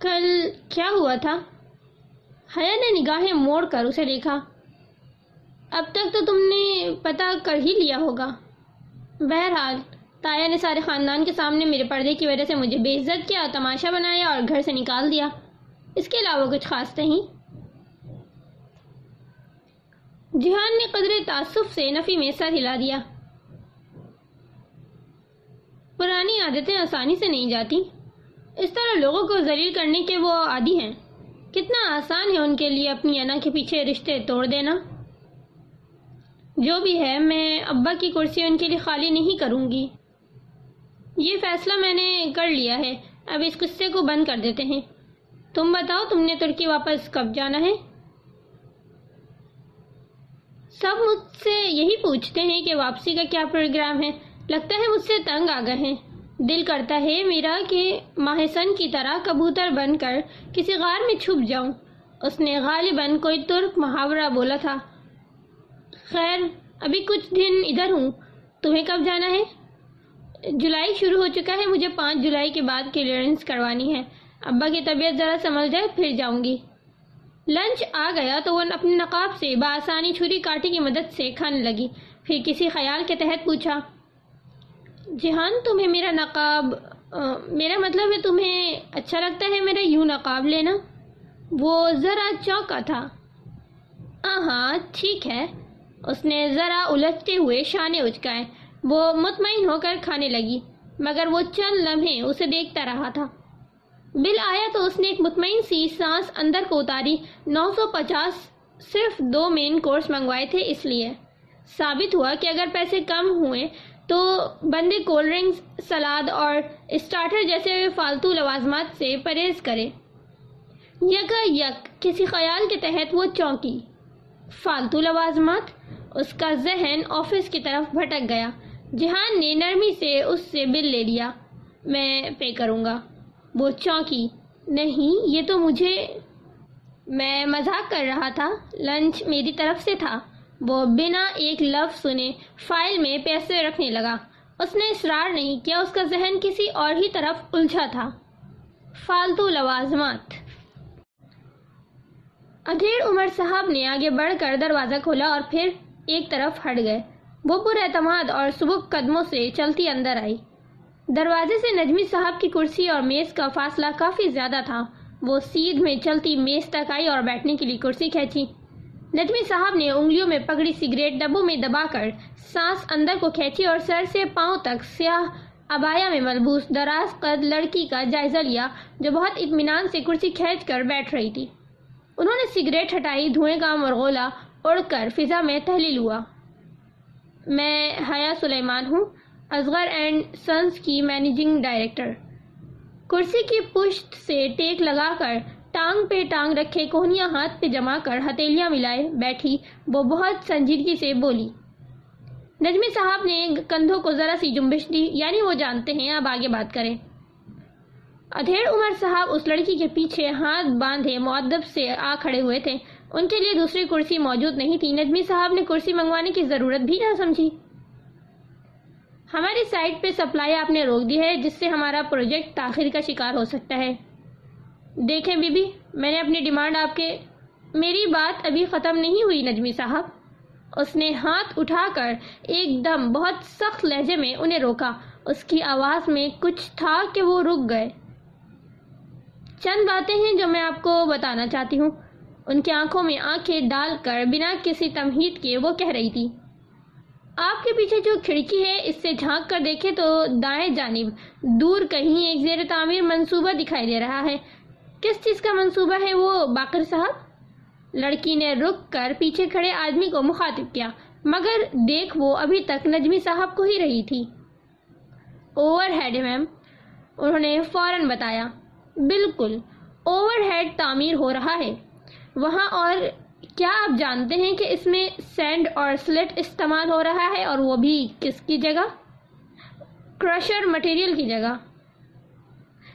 کل کیا ہوا تھا؟ حیا نے نگاہیں موڑ کر اسے دیکھا۔ اب تک تو تم نے پتہ کر ہی لیا ہوگا۔ بہرحال، تایا نے سارے خاندان کے سامنے میرے پردے کی وجہ سے مجھے بے عزت کیا، تماشا بنایا اور گھر سے نکال دیا۔ اس کے علاوہ کچھ خاص نہیں۔ جہان نے قدر تعصف سے نفی میں سر ہلا دیا۔ پرانی عادتیں آسانی سے نہیں جاتی۔ اس طرح لوگوں کو ذلیل کرنے کے وہ عادی ہیں۔ کتنا آسان ہے ان کے لیے اپنی انا کے پیچھے رشتے توڑ دینا۔ جو بھی ہے، میں ابا کی کرسی ان کے لیے خالی نہیں کروں گی۔ یہ فیصلہ میں نے کر لیا ہے۔ اب اس قصے کو بند کر دیتے ہیں۔ تم بتاؤ، تم نے ترکی واپس کب جانا ہے؟ سب مجھ سے یہی پوچھتے ہیں کہ واپسی کا کیا پروگرام ہے۔ لگتا ہے مجھ سے تنگ آ گئے ہیں۔ دل کرتا ہے میرا کہ ماہسن کی طرح کبوتر بن کر کسی غار میں چھپ جاؤں۔ اس نے غالباً کوئی ترک محاورہ بولا تھا۔ خیر، ابھی کچھ دن ادھر ہوں۔ تمہیں کب جانا ہے؟ جولائی شروع ہو چکا ہے، مجھے پانچ جولائی کے بعد کلیئرنس کروانی ہے۔ ابا کی طبیعت ذرا سنبھل جائے، پھر جاؤں گی۔ لنچ آ گیا تو وہ اپنے نقاب سے بآسانی چھری کاٹی کی مدد سے کھانے لگی۔ پھر کسی خیال کے تحت پوچھا جہان تمہیں میرا نقاب میرا مطلب ہے تمہیں اچھا لگتا ہے میرا یوں نقاب لینا؟ وہ ذرا چوکا تھا۔ ہاں ٹھیک ہے۔ اس نے ذرا الجھتے ہوئے شانے اچکائے۔ وہ مطمئن ہو کر کھانے لگی، مگر وہ چند لمحے اسے دیکھتا رہا تھا۔ بل آیا تو اس نے ایک مطمئن سی سانس اندر کو اتاری۔ نو سو پچاس صرف دو مین کورس منگوائے تھے اس لیے۔ ثابت ہوا کہ اگر پیسے کم ہوئے تو بندے کولڈ ڈرنکس، سلاد اور اسٹارٹر جیسے فالتو لوازمات سے پرہیز کرے یکا یک، کسی خیال کے تحت وہ چونکی۔ فالتو لوازمات، اس کا ذہن آفس کی طرف بھٹک گیا۔ جہان نے نرمی سے اس سے بل لے لیا۔ میں پے کروں گا۔ وہ چونکی۔ نہیں، یہ تو مجھے، میں مذاق کر رہا تھا۔ لنچ میری طرف سے تھا۔ وہ بنا ایک لفظ سنے، فائل میں پیسے رکھنے لگا۔ اس نے اصرار نہیں کیا، اس کا ذہن کسی اور ہی طرف الجھا تھا۔ فالتو لوازمات۔ ادھیڑ عمر صاحب نے آگے بڑھ کر دروازہ کھولا اور پھر ایک طرف ہٹ گئے۔ وہ پر اعتماد اور سبک قدموں سے چلتی اندر آئی۔ دروازے سے نجمی صاحب کی کرسی اور میز کا فاصلہ کافی زیادہ تھا۔ وہ سیدھ میں چلتی میز تک آئی اور بیٹھنے کے لیے کرسی کھینچی۔ نجمی صاحب نے انگلیوں میں پگڑی سگریٹ ڈبوں میں دبا کر سانس اندر کو کھینچی اور سر سے پاؤں تک سیاہ ابایا میں ملبوس دراز قد لڑکی کا جائزہ لیا جو بہت اطمینان سے کرسی کھینچ کر بیٹھ رہی تھی۔ انہوں نے سگریٹ ہٹائی، دھوئیں کا مرغولا اڑ کر فضا میں تحلیل ہوا۔ میں حیا سلیمان ہوں ازغر اینڈ سنس کی مینیجنگ ڈائریکٹر۔ کرسی کی پشت سے ٹیک لگا کر ٹانگ پہ ٹانگ رکھے، کوہنیاں ہاتھ پہ جما کر ہتیلیاں ملائے، بیٹھی، وہ بہت سنجیدگی سے بولی۔ نجمی صاحب نے کندھوں کو ذرا سی جنبش دی یعنی وہ جانتے ہیں، اب آگے بات کریں۔ ادھیڑ عمر صاحب اس لڑکی کے پیچھے ہاتھ باندھے معدب سے آ کھڑے ہوئے تھے۔ ان کے لیے دوسری کرسی موجود نہیں تھی۔ نجمی صاحب نے کرسی منگوانے کی ضرورت بھی نہ سمجھی۔ ہماری سائٹ پہ سپلائی آپ نے روک دی ہے، جس سے ہمارا پروجیکٹ تاخیر کا شکار ہو سکتا ہے۔ دیکھیں بی بی میں نے اپنی ڈیمانڈ آپ کے، میری بات ابھی ختم نہیں ہوئی نجمی صاحب۔ اس نے ہاتھ اٹھا کر ایک دم بہت سخت لہجے میں انہیں روکا۔ اس کی آواز میں کچھ تھا کہ وہ رک گئے۔ چند باتیں ہیں جو میں آپ کو بتانا چاہتی ہوں۔ ان کی آنکھوں میں آنکھیں ڈال کر بنا کسی تمہید کے وہ کہہ رہی تھی۔ آپ کے پیچھے جو کھڑکی ہے، اس سے جھانک کر دیکھے تو دائیں جانب دور کہیں ایک زیر تعمیر منصوبہ دکھائی دے رہا ہے۔ کس چیز کا منصوبہ ہے وہ باقر صاحب؟ لڑکی نے رک کر پیچھے کھڑے آدمی کو مخاطب کیا، مگر دیکھ وہ ابھی تک نجمی صاحب کو ہی رہی تھی۔ اوور ہیڈ میم، انہوں نے فوراً بتایا۔ بالکل، اوور ہیڈ تعمیر ہو رہا ہے۔ وہاں اور کیا آپ جانتے ہیں کہ اس میں سینڈ اور سلٹ استعمال ہو رہا ہے اور وہ بھی کس کی جگہ؟ کرشر مٹیریل کی جگہ۔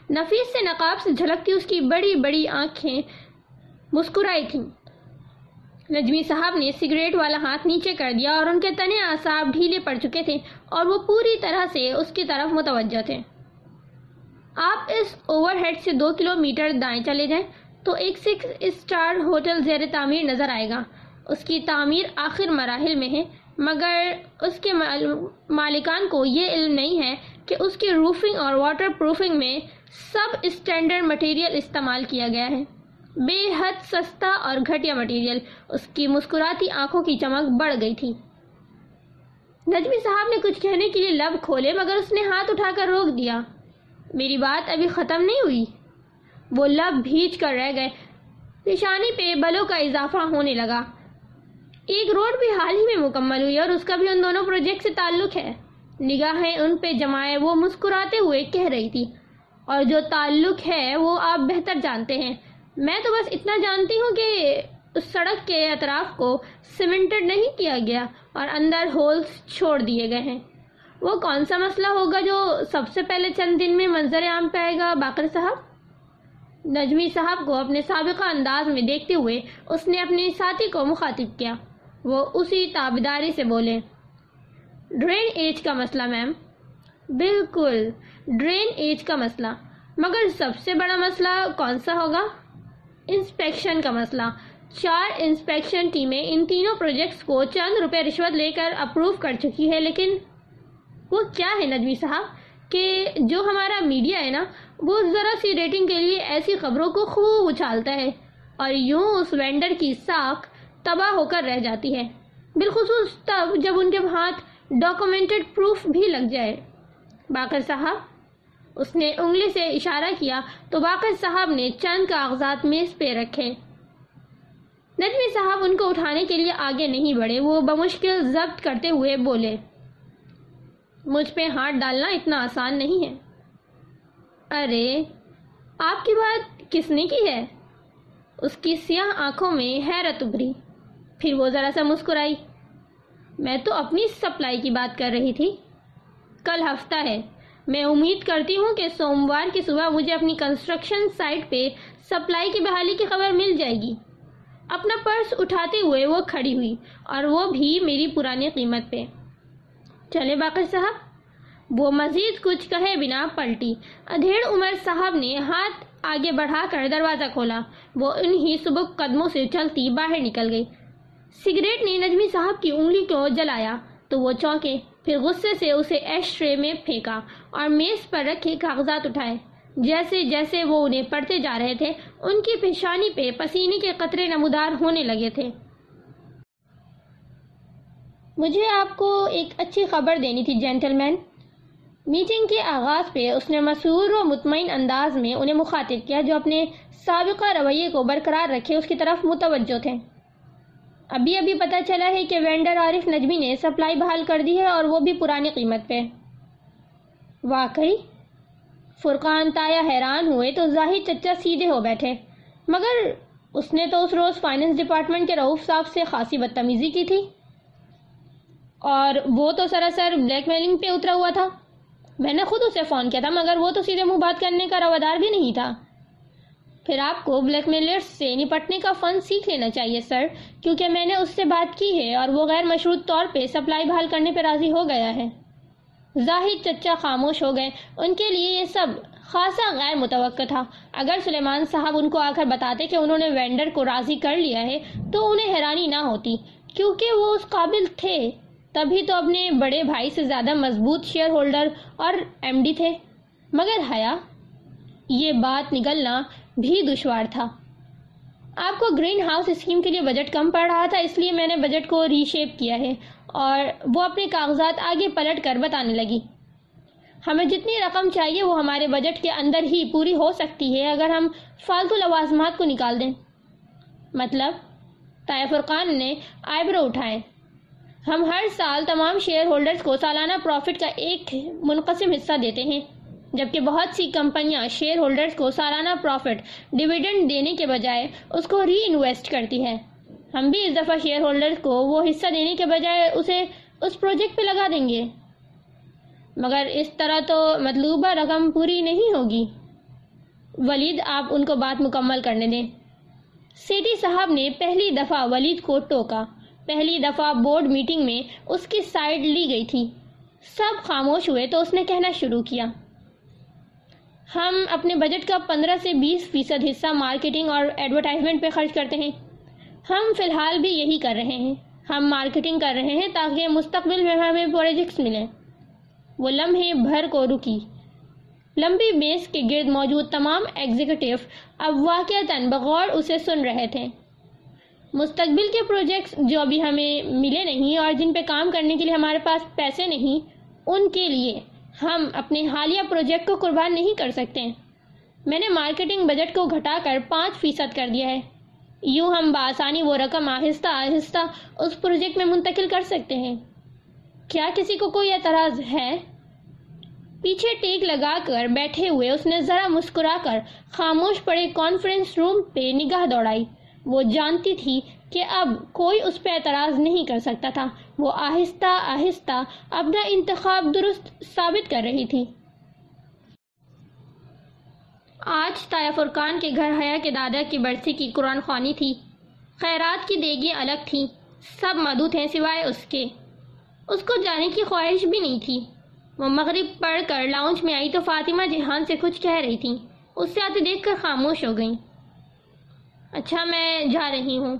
نفیس سے نقاب سے جھلکتی اس کی بڑی بڑی آنکھیں مسکرائی تھیں۔ نجمی صاحب نے سگریٹ والا ہاتھ نیچے کر دیا اور ان کے تنے آساب ڈھیلے پڑ چکے تھے اور وہ پوری طرح سے اس کی طرف متوجہ تھے۔ آپ اس اوور ہیڈ سے دو کلومیٹر دائیں چلے جائیں تو ایک سکس اسٹار ہوٹل زیر تعمیر نظر آئے گا۔ اس کی تعمیر آخر مراحل میں ہے، مگر اس کے مالکان کو یہ علم نہیں ہے کہ اس کی روفنگ اور واٹر پروفنگ میں سب اسٹینڈرڈ مٹیریل استعمال کیا گیا ہے۔ بے حد سستا اور گھٹیا مٹیریل۔ اس کی مسکراتی آنکھوں کی چمک بڑھ گئی تھی۔ نجمی صاحب نے کچھ کہنے کے لیے لب کھولے، مگر اس نے ہاتھ اٹھا کر روک دیا۔ میری بات ابھی ختم نہیں ہوئی۔ وہ لب بھیج کر رہ گئے۔ پیشانی پہ بلوں کا اضافہ ہونے لگا۔ ایک روڈ بھی حال ہی میں مکمل ہوئی اور اس کا بھی ان دونوں پروجیکٹ سے تعلق ہے۔ نگاہیں ان پہ جمائے وہ مسکراتے ہوئے کہہ رہی تھی۔ اور جو تعلق ہے وہ آپ بہتر جانتے ہیں۔ میں تو بس اتنا جانتی ہوں کہ اس سڑک کے اطراف کو سیمنٹڈ نہیں کیا گیا اور اندر ہولز چھوڑ دیے گئے ہیں۔ وہ کون سا مسئلہ ہوگا جو سب سے پہلے چند دن میں منظر عام پہ آئے گا باقر صاحب؟ نجمی صاحب کو اپنے سابقہ انداز میں دیکھتے ہوئے اس نے اپنی ساتھی کو مخاطب کیا۔ وہ اسی تابداری سے بولے۔ ڈرین ایج کا مسئلہ میم۔ بالکل۔ ڈرین ایج کا مسئلہ۔ مگر سب سے بڑا مسئلہ کون سا ہوگا؟ انسپیکشن کا مسئلہ۔ چار انسپیکشن ٹیمیں ان تینوں پروجیکٹس کو چند روپے رشوت لے کر اپروو کر چکی ہے لیکن وہ کیا ہے نجمی صاحب؟ کہ جو ہمارا میڈیا ہے نا، وہ ذرا سی ریٹنگ کے لیے ایسی خبروں کو خوب اچھالتا ہے اور یوں اس وینڈر کی ساکھ تباہ ہو کر رہ جاتی ہے۔ بالخصوص تب جب ان کے ہاتھ ڈاکومنٹڈ پروف بھی لگ جائے۔ باقر صاحب اس نے انگلی سے اشارہ کیا تو باقر صاحب نے چند کاغذات میز پہ رکھے۔ نجمی صاحب ان کو اٹھانے کے لیے آگے نہیں بڑھے، وہ بمشکل ضبط کرتے ہوئے بولے، مجھ پہ ہاتھ ڈالنا اتنا آسان نہیں ہے۔ ارے، آپ کی بات کس نے کی ہے؟ اس کی سیاہ آنکھوں میں حیرت ابری پھر وہ ذرا سا مسکرائی، میں تو اپنی سپلائی کی بات کر رہی تھی۔ کل ہفتہ ہے۔ میں امید کرتی ہوں کہ سوموار کی صبح مجھے اپنی کنسٹرکشن سائٹ پہ سپلائی کی بحالی کی خبر مل جائے گی۔ اپنا پرس اٹھاتے ہوئے وہ کھڑی ہوئی اور وہ بھی میری پرانی قیمت پہ۔ چلے باقر صاحب۔ وہ مزید کچھ کہے بنا پلٹی۔ ادھیڑ عمر صاحب نے ہاتھ آگے بڑھا کر دروازہ کھولا۔ وہ انہی سبک قدموں سے چلتی باہر نکل گئی۔ سگریٹ نے نجمی صاحب کی انگلی کو جلایا تو وہ چونکے۔ پھر غصے سے اسے ایش ٹرے میں پھینکا اور میز پر رکھے کاغذات اٹھائے۔ جیسے جیسے وہ انہیں پڑھتے جا رہے تھے، ان کی پیشانی پہ پسینے کے قطرے نمودار ہونے لگے تھے۔ مجھے آپ کو ایک اچھی خبر دینی تھی جینٹل مین میٹنگ کے آغاز پہ اس نے مسور و مطمئن انداز میں انہیں مخاطب کیا جو اپنے سابقہ رویے کو برقرار رکھے، اس کی طرف متوجہ تھے۔ ابھی ابھی پتہ چلا ہے کہ وینڈر عارف نجمی نے سپلائی بحال کر دی ہے اور وہ بھی پرانی قیمت پہ۔ واقعی، فرقان تایا حیران ہوئے تو ظاہر چچا سیدھے ہو بیٹھے۔ مگر اس نے تو اس روز فائننس ڈپارٹمنٹ کے رعوف صاحب سے خاصی بدتمیزی کی تھی۔ اور وہ تو سراسر بلیک میلنگ پہ اترا ہوا تھا۔ میں نے خود اسے فون کیا تھا، مگر وہ تو سیدھے منہ بات کرنے کا روادار بھی نہیں تھا۔ پھر آپ کو بلیک میلرز سے نپٹنے کا فن سیکھ لینا چاہیے سر کیونکہ میں نے اس سے بات کی ہے اور وہ غیر مشروط طور پہ سپلائی بحال کرنے پہ راضی ہو گیا ہے۔ زاہد چچا خاموش ہو گئے۔ ان کے لیے یہ سب خاصا غیر متوقع تھا۔ اگر سلیمان صاحب ان کو آ کر بتاتے کہ انہوں نے وینڈر کو راضی کر لیا ہے، تو انہیں حیرانی نہ ہوتی۔ کیونکہ وہ اس قابل تھے۔ تبھی تو اپنے بڑے بھائی سے زیادہ مضبوط شیئر ہولڈر اور ایم ڈی تھے۔ مگر حیا، یہ بات نگلنا بھی دشوار تھا۔ آپ کو گرین ہاؤس اسکیم کے لیے بجٹ کم پڑ رہا تھا، اس لیے میں نے بجٹ کو ری شیپ کیا ہے اور وہ اپنے کاغذات آگے پلٹ کر بتانے لگی۔ ہمیں جتنی رقم چاہیے وہ ہمارے بجٹ کے اندر ہی پوری ہو سکتی ہے اگر ہم فالتو لوازمات کو نکال دیں۔ مطلب طائف فرقان نے آئی برو اٹھائے۔ ہم ہر سال تمام شیئر ہولڈرز کو سالانہ پروفٹ کا ایک منقسم حصہ دیتے ہیں۔ جبکہ بہت سی کمپنیاں شیئر ہولڈرز کو سالانہ پروفٹ ڈیویڈنڈ دینے کے بجائے اس کو ری انویسٹ کرتی ہے ہم بھی اس دفعہ شیئر ہولڈرز کو وہ حصہ دینے کے بجائے اسے اس پروجیکٹ پہ لگا دیں گے۔ مگر اس طرح تو مطلوبہ رقم پوری نہیں ہوگی۔ ولید، آپ ان کو بات مکمل کرنے دیں۔ سیٹی صاحب نے پہلی دفعہ ولید کو ٹوکا۔ پہلی دفعہ بورڈ میٹنگ میں اس کی سائڈ لی گئی تھی۔ سب خاموش ہوئے تو اس نے کہنا شروع کیا۔ ہم اپنے بجٹ کا پندرہ سے بیس فیصد حصہ مارکیٹنگ اور ایڈورٹائزمنٹ پہ خرچ کرتے ہیں۔ ہم فی الحال بھی یہی کر رہے ہیں۔ ہم مارکیٹنگ کر رہے ہیں تاکہ مستقبل میں ہمیں پروجیکٹس ملیں۔ وہ لمحے بھر کو رکی۔ لمبی بیس کے گرد موجود تمام ایگزیکٹو اب واقعتاً بغور اسے سن رہے تھے۔ مستقبل کے پروجیکٹس جو ابھی ہمیں ملے نہیں اور جن پہ کام کرنے کے لیے ہمارے پاس پیسے نہیں، ان کے لیے ہم اپنے حالیہ پروجیکٹ کو قربان نہیں کر سکتے۔ میں نے مارکیٹنگ بجٹ کو گھٹا کر پانچ فیصد کر دیا ہے۔ یوں ہم بآسانی وہ رقم آہستہ آہستہ اس پروجیکٹ میں منتقل کر سکتے ہیں۔ کیا کسی کو کوئی اعتراض ہے؟ پیچھے ٹیک لگا کر بیٹھے ہوئے اس نے ذرا مسکرا کر خاموش پڑے کانفرنس روم پہ نگاہ دوڑائی۔ وہ جانتی تھی کہ اب کوئی اس پہ اعتراض نہیں کر سکتا تھا۔ وہ آہستہ آہستہ اپنا انتخاب درست ثابت کر رہی تھی۔ آج تایا فرقان کے گھر حیا کے دادا کی برسی کی قرآن خوانی تھی۔ خیرات کی دیگی الگ تھی۔ سب مدو تھے سوائے اس کے۔ اس کو جانے کی خواہش بھی نہیں تھی۔ وہ مغرب پڑھ کر لاؤنج میں آئی تو فاطمہ جہان سے کچھ کہہ رہی تھی۔ اس سے آتے دیکھ کر خاموش ہو گئیں۔ اچھا میں جا رہی ہوں۔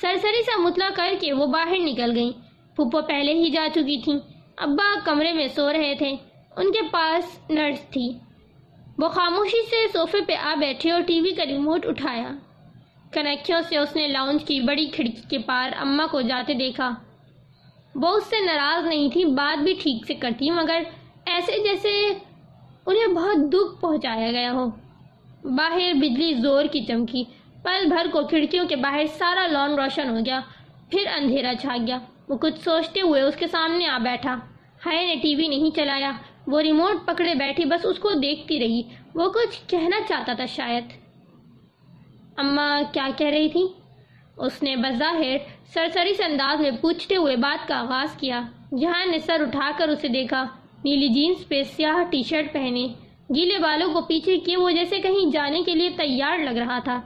سرسری سا مطلع کر کے وہ باہر نکل گئیں۔ پھپھو پہلے ہی جا چکی تھیں۔ ابا کمرے میں سو رہے تھے۔ ان کے پاس نرس تھی۔ وہ خاموشی سے صوفے پہ آ بیٹھے اور ٹی وی کا ریموٹ اٹھایا۔ کنکھیوں سے اس نے لاؤنج کی بڑی کھڑکی کے پار اماں کو جاتے دیکھا۔ وہ اس سے ناراض نہیں تھی بات بھی ٹھیک سے کرتی، مگر ایسے جیسے انہیں بہت دکھ پہنچایا گیا ہو۔ باہر بجلی زور کی چمکی۔ پل بھر کو کھڑکیوں کے باہر سارا لون روشن ہو گیا۔ پھر اندھیرا چھا گیا۔ وہ کچھ سوچتے ہوئے اس کے سامنے آ بیٹھا۔ ہائے، نے ٹی وی نہیں چلایا۔ وہ ریموٹ پکڑے بیٹھی، بس اس کو دیکھتی رہی۔ وہ کچھ کہنا چاہتا تھا شاید۔ اماں کیا کہہ رہی تھی اس نے بظاہر سرسری سے انداز میں پوچھتے ہوئے بات کا آغاز کیا۔ جہاں نے سر اٹھا کر اسے دیکھا، نیلی جینس پہ سیاہ ٹی شرٹ پہنے۔ گیلے بالوں کو پیچھے کیے وہ جیسے کہیں جانے کے لیے تیار لگ رہا تھا۔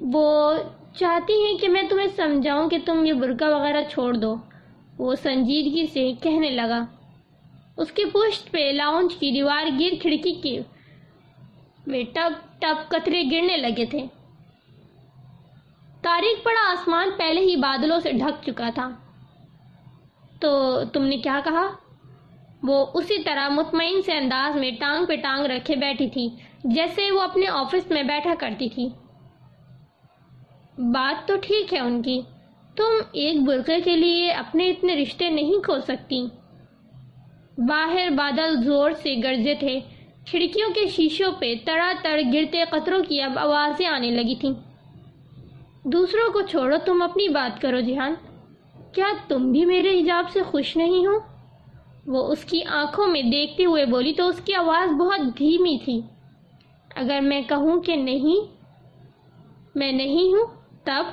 وہ چاہتی ہیں کہ میں تمہیں سمجھاؤں کہ تم یہ برقع وغیرہ چھوڑ دو۔ وہ سنجیدگی سے کہنے لگا۔ اس کے پشت پہ لاؤنج کی دیوار گر کھڑکی کے ٹپ ٹپ قطرے گرنے لگے تھے۔ تاریخ پڑا آسمان پہلے ہی بادلوں سے ڈھک چکا تھا۔ تو تم نے کیا کہا؟ وہ اسی طرح مطمئن سے انداز میں ٹانگ پہ ٹانگ رکھے بیٹھی تھی، جیسے وہ اپنے آفس میں بیٹھا کرتی تھی۔ بات تو ٹھیک ہے ان کی۔ تم ایک برقعے کے لیے اپنے اتنے رشتے نہیں کھو سکتی۔ باہر بادل زور سے گرجے تھے۔ کھڑکیوں کے شیشوں پہ تڑا تڑ گرتے قطروں کی اب آوازیں آنے لگی تھیں۔ دوسروں کو چھوڑو، تم اپنی بات کرو جہان کیا تم بھی میرے حجاب سے خوش نہیں ہو؟ وہ اس کی آنکھوں میں دیکھتے ہوئے بولی تو اس کی آواز بہت دھیمی تھی۔ اگر میں کہوں کہ نہیں، میں نہیں ہوں۔ تب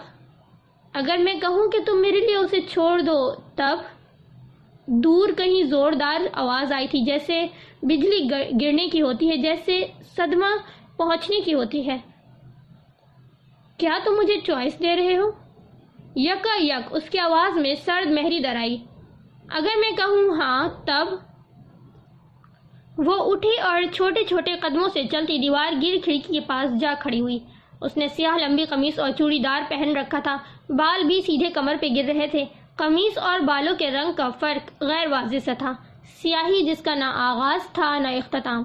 اگر میں کہوں کہ تم میرے لیے اسے چھوڑ دو، تب دور کہیں زوردار آواز آئی تھی، جیسے بجلی گرنے کی ہوتی ہے، جیسے صدمہ پہنچنے کی ہوتی ہے۔ کیا تم مجھے چوائس دے رہے ہو؟ یکا یک، اس کی آواز میں سرد مہری درائی اگر میں کہوں ہاں تب وہ اٹھی اور چھوٹے چھوٹے قدموں سے چلتی دیوار گر کھڑکی کے پاس جا کھڑی ہوئی۔ اس نے سیاہ لمبی قمیص اور چوڑی دار پہن رکھا تھا۔ بال بھی سیدھے کمر پہ گر رہے تھے۔ قمیص اور بالوں کے رنگ کا فرق غیر واضح سا تھا۔ سیاہی جس کا نہ آغاز تھا نہ اختتام۔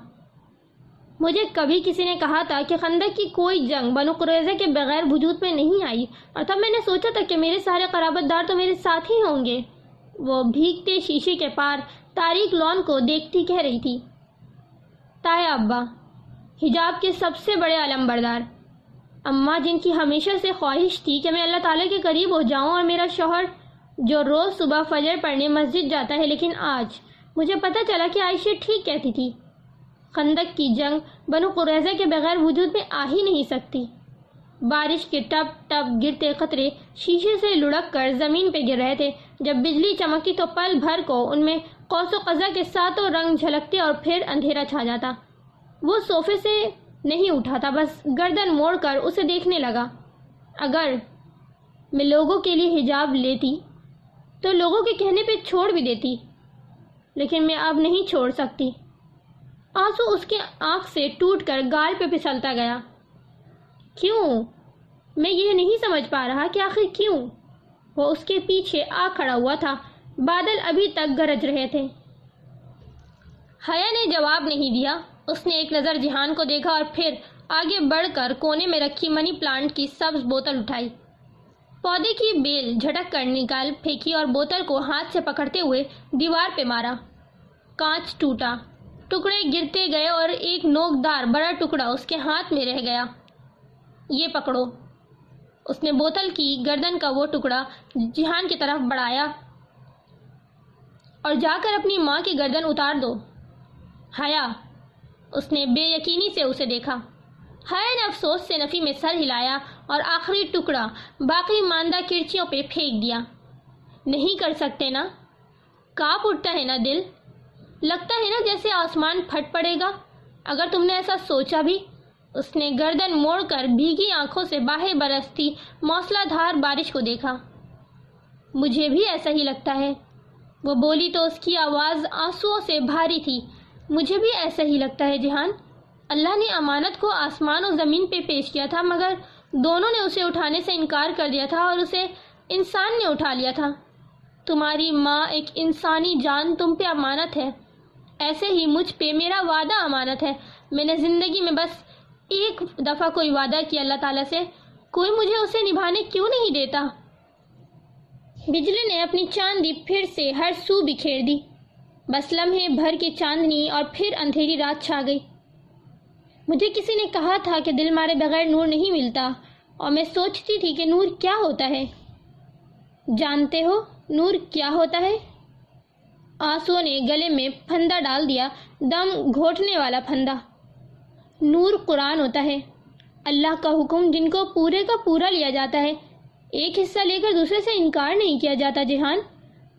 مجھے کبھی کسی نے کہا تھا کہ خندق کی کوئی جنگ بنو قریضہ کے بغیر وجود میں نہیں آئی۔ اور تب میں نے سوچا تھا کہ میرے سارے قرابت دار تو میرے ساتھ ہی ہوں گے۔ وہ بھیگتے شیشے کے پار تاریخ لون کو دیکھتی کہہ رہی تھی تایا ابا، حجاب کے سب سے بڑے علم بردار۔ اماں جن کی ہمیشہ سے خواہش تھی کہ میں اللہ تعالیٰ کے قریب ہو جاؤں اور میرا شوہر جو روز صبح فجر پڑھنے مسجد جاتا ہے، لیکن آج مجھے پتہ چلا کہ عائشہ ٹھیک کہتی تھی۔ خندق کی جنگ بنو قریضہ کے بغیر وجود میں آ ہی نہیں سکتی۔ بارش کے ٹپ ٹپ گرتے خطرے شیشے سے لڑک کر زمین پہ گر رہے تھے۔ جب بجلی چمکی تو پل بھر کو ان میں قوس و قضا کے ساتوں رنگ جھلکتے اور پھر اندھیرا چھا جاتا۔ وہ صوفے سے نہیں اٹھا تھا، بس گردن موڑ کر اسے دیکھنے لگا۔ اگر میں لوگوں کے لیے حجاب لیتی تو لوگوں کے کہنے پہ چھوڑ بھی دیتی، لیکن میں اب نہیں چھوڑ سکتی۔ آنسو اس کے آنکھ سے ٹوٹ کر گال پہ پھسلتا گیا۔ کیوں؟ میں یہ نہیں سمجھ پا رہا کہ آخر کیوں۔ وہ اس کے پیچھے آ کھڑا ہوا تھا، بادل ابھی تک گرج رہے تھے۔ حیا نے جواب نہیں دیا۔ اس نے ایک نظر جہان کو دیکھا اور پھر آگے بڑھ کر کونے میں رکھی منی پلانٹ کی سبز بوتل اٹھائی۔ پودے کی بیل جھٹک کر نکال پھینکی اور بوتل کو ہاتھ سے پکڑتے ہوئے دیوار پہ مارا۔ کانچ ٹوٹا۔ ٹکڑے گرتے گئے اور ایک نوک دار بڑا ٹکڑا اس کے ہاتھ میں رہ گیا۔ یہ پکڑو۔ اس نے بوتل کی گردن کا وہ ٹکڑا جہان کی طرف بڑھایا اور جا کر اپنی ماں کی گردن اتار دو۔ حیا اس نے بے یقینی سے اسے دیکھا۔ حیا نے افسوس سے نفی میں سر ہلایا اور آخری ٹکڑا باقی ماندہ کرچیوں پہ پھینک دیا۔ نہیں کر سکتے نا۔ کاپ اٹھتا ہے نا دل۔ لگتا ہے نا جیسے آسمان پھٹ پڑے گا۔ اگر تم نے ایسا سوچا بھی۔ اس نے گردن موڑ کر بھیگی آنکھوں سے باہر برستی موسلا دھار بارش کو دیکھا۔ مجھے بھی ایسا ہی لگتا ہے۔ وہ بولی تو اس کی آواز آنسوؤں سے بھاری تھی۔ مجھے بھی ایسا ہی لگتا ہے جہان۔ اللہ نے امانت کو آسمان و زمین پہ پیش کیا تھا، مگر دونوں نے اسے اٹھانے سے انکار کر دیا تھا اور اسے انسان نے اٹھا لیا تھا۔ تمہاری ماں ایک انسانی جان، تم پہ امانت ہے۔ ایسے ہی مجھ پہ میرا وعدہ امانت ہے۔ میں نے زندگی میں بس ایک دفعہ کوئی وعدہ کیا اللہ تعالیٰ سے۔ کوئی مجھے اسے نبھانے کیوں نہیں دیتا؟ بجلی نے اپنی چاندی پھر سے ہر سو بکھیر دی۔ بس لمحے بھر کی چاندنی اور پھر اندھیری رات چھا گئی۔ مجھے کسی نے کہا تھا کہ دل مارے بغیر نور نہیں ملتا اور میں سوچتی تھی کہ نور کیا ہوتا ہے۔ جانتے ہو نور کیا ہوتا ہے؟ آنسو نے گلے میں پھندا ڈال دیا، دم گھوٹنے والا پھندا۔ نور قرآن ہوتا ہے۔ اللہ کا حکم جن کو پورے کا پورا لیا جاتا ہے، ایک حصہ لے کر دوسرے سے انکار نہیں کیا جاتا، جہان۔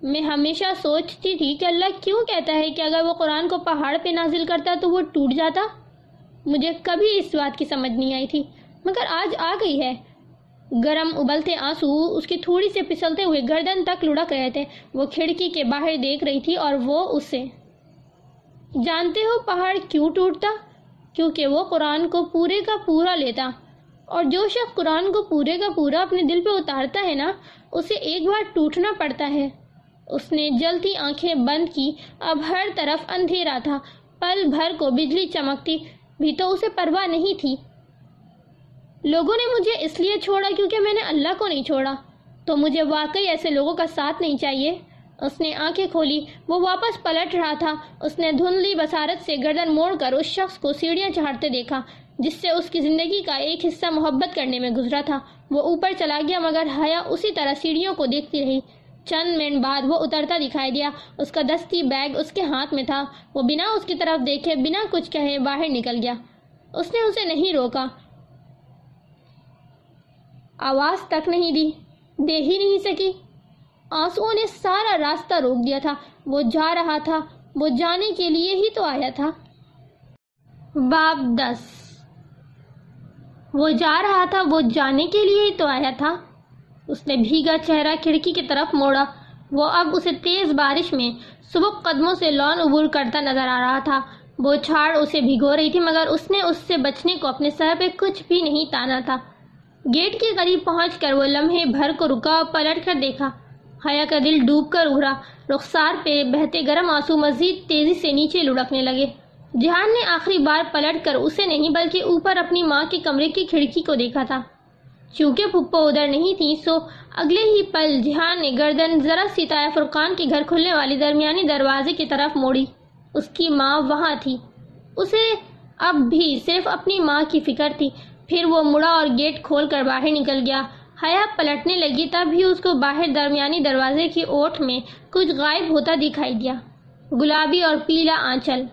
میں ہمیشہ سوچتی تھی کہ اللہ کیوں کہتا ہے کہ اگر وہ قرآن کو پہاڑ پہ نازل کرتا تو وہ ٹوٹ جاتا؟ مجھے کبھی اس بات کی سمجھ نہیں آئی تھی۔ مگر آج آ گئی ہے۔ گرم ابلتے آنسو اس کی تھوڑی سے پسلتے ہوئے گردن تک لڑک رہے تھے۔ وہ کھڑکی کے باہر دیکھ رہی تھی اور وہ اسے جانتے ہو پہاڑ کیوں ٹوٹتا؟ کیونکہ وہ قرآن کو پورے کا پورا لیتا۔ اور جو شخص قرآن کو پورے کا پورا اپنے دل پہ اتارتا ہے نا، اسے ایک بار ٹوٹنا پڑتا ہے۔ اس نے جلتی آنکھیں بند کی۔ اب ہر طرف اندھیرا تھا۔ پل بھر کو بجلی چمکتی بھی تو اسے پرواہ نہیں تھی۔ لوگوں نے مجھے اس لیے چھوڑا کیونکہ میں نے اللہ کو نہیں چھوڑا۔ تو مجھے واقعی ایسے لوگوں کا ساتھ نہیں چاہیے۔ اس نے آنکھیں کھولی۔ وہ واپس پلٹ رہا تھا۔ اس نے دھندلی بسارت سے گردن موڑ کر اس شخص کو سیڑھیاں چڑھتے دیکھا، جس سے اس کی زندگی کا ایک حصہ محبت کرنے میں گزرا تھا۔ وہ اوپر چلا گیا مگر حیا اسی طرح سیڑھیوں کو دیکھتی رہی۔ چند منٹ بعد وہ اترتا دکھائی دیا۔ اس کا دستی بیگ اس کے ہاتھ میں تھا۔ وہ بنا اس کی طرف دیکھے، بنا کچھ کہے، باہر نکل گیا۔ اس نے اسے نہیں روکا۔ آواز تک نہیں دی۔ دے ہی نہیں سکی۔ آنسو نے سارا راستہ روک دیا تھا۔ وہ جا رہا تھا۔ وہ جانے کے لیے ہی تو آیا تھا۔ باب دس۔ وہ جا رہا تھا۔ وہ جانے کے لیے ہی تو آیا تھا۔ اس نے بھیگا چہرہ کھڑکی کی طرف موڑا۔ وہ اب اسے تیز بارش میں سبک قدموں سے لون عبور کرتا نظر آ رہا تھا۔ وہ چھاڑ اسے بھگو رہی تھی، مگر اس نے اس سے بچنے کو اپنے سر پہ کچھ بھی نہیں تانا تھا۔ گیٹ کے قریب پہنچ کر وہ لمحے بھر کو رکا اور پلٹ کر دیکھا۔ حیا کا دل ڈوب کر اڑا۔ رخسار پہ بہتے گرم آنسو مزید تیزی سے نیچے لڑکنے لگے۔ جہان نے آخری بار پلٹ کر اسے نہیں بلکہ اوپر اپنی ماں کے کمرے کی کھڑکی کو دیکھا تھا۔ چونکہ پھپھو ادھر نہیں تھی، سو اگلے ہی پل جہان نے گردن ذرا ستایا فرقان کے گھر کھلنے والی درمیانی دروازے کی طرف موڑی۔ اس کی ماں وہاں تھی۔ اسے اب بھی صرف اپنی ماں کی فکر تھی۔ پھر وہ مڑا اور گیٹ کھول کر باہر نکل گیا۔ حیا پلٹنے لگی، تب بھی اس کو باہر درمیانی دروازے کی اوٹ میں کچھ غائب ہوتا دکھائی دیا۔ گلابی اور پیلا آنچل۔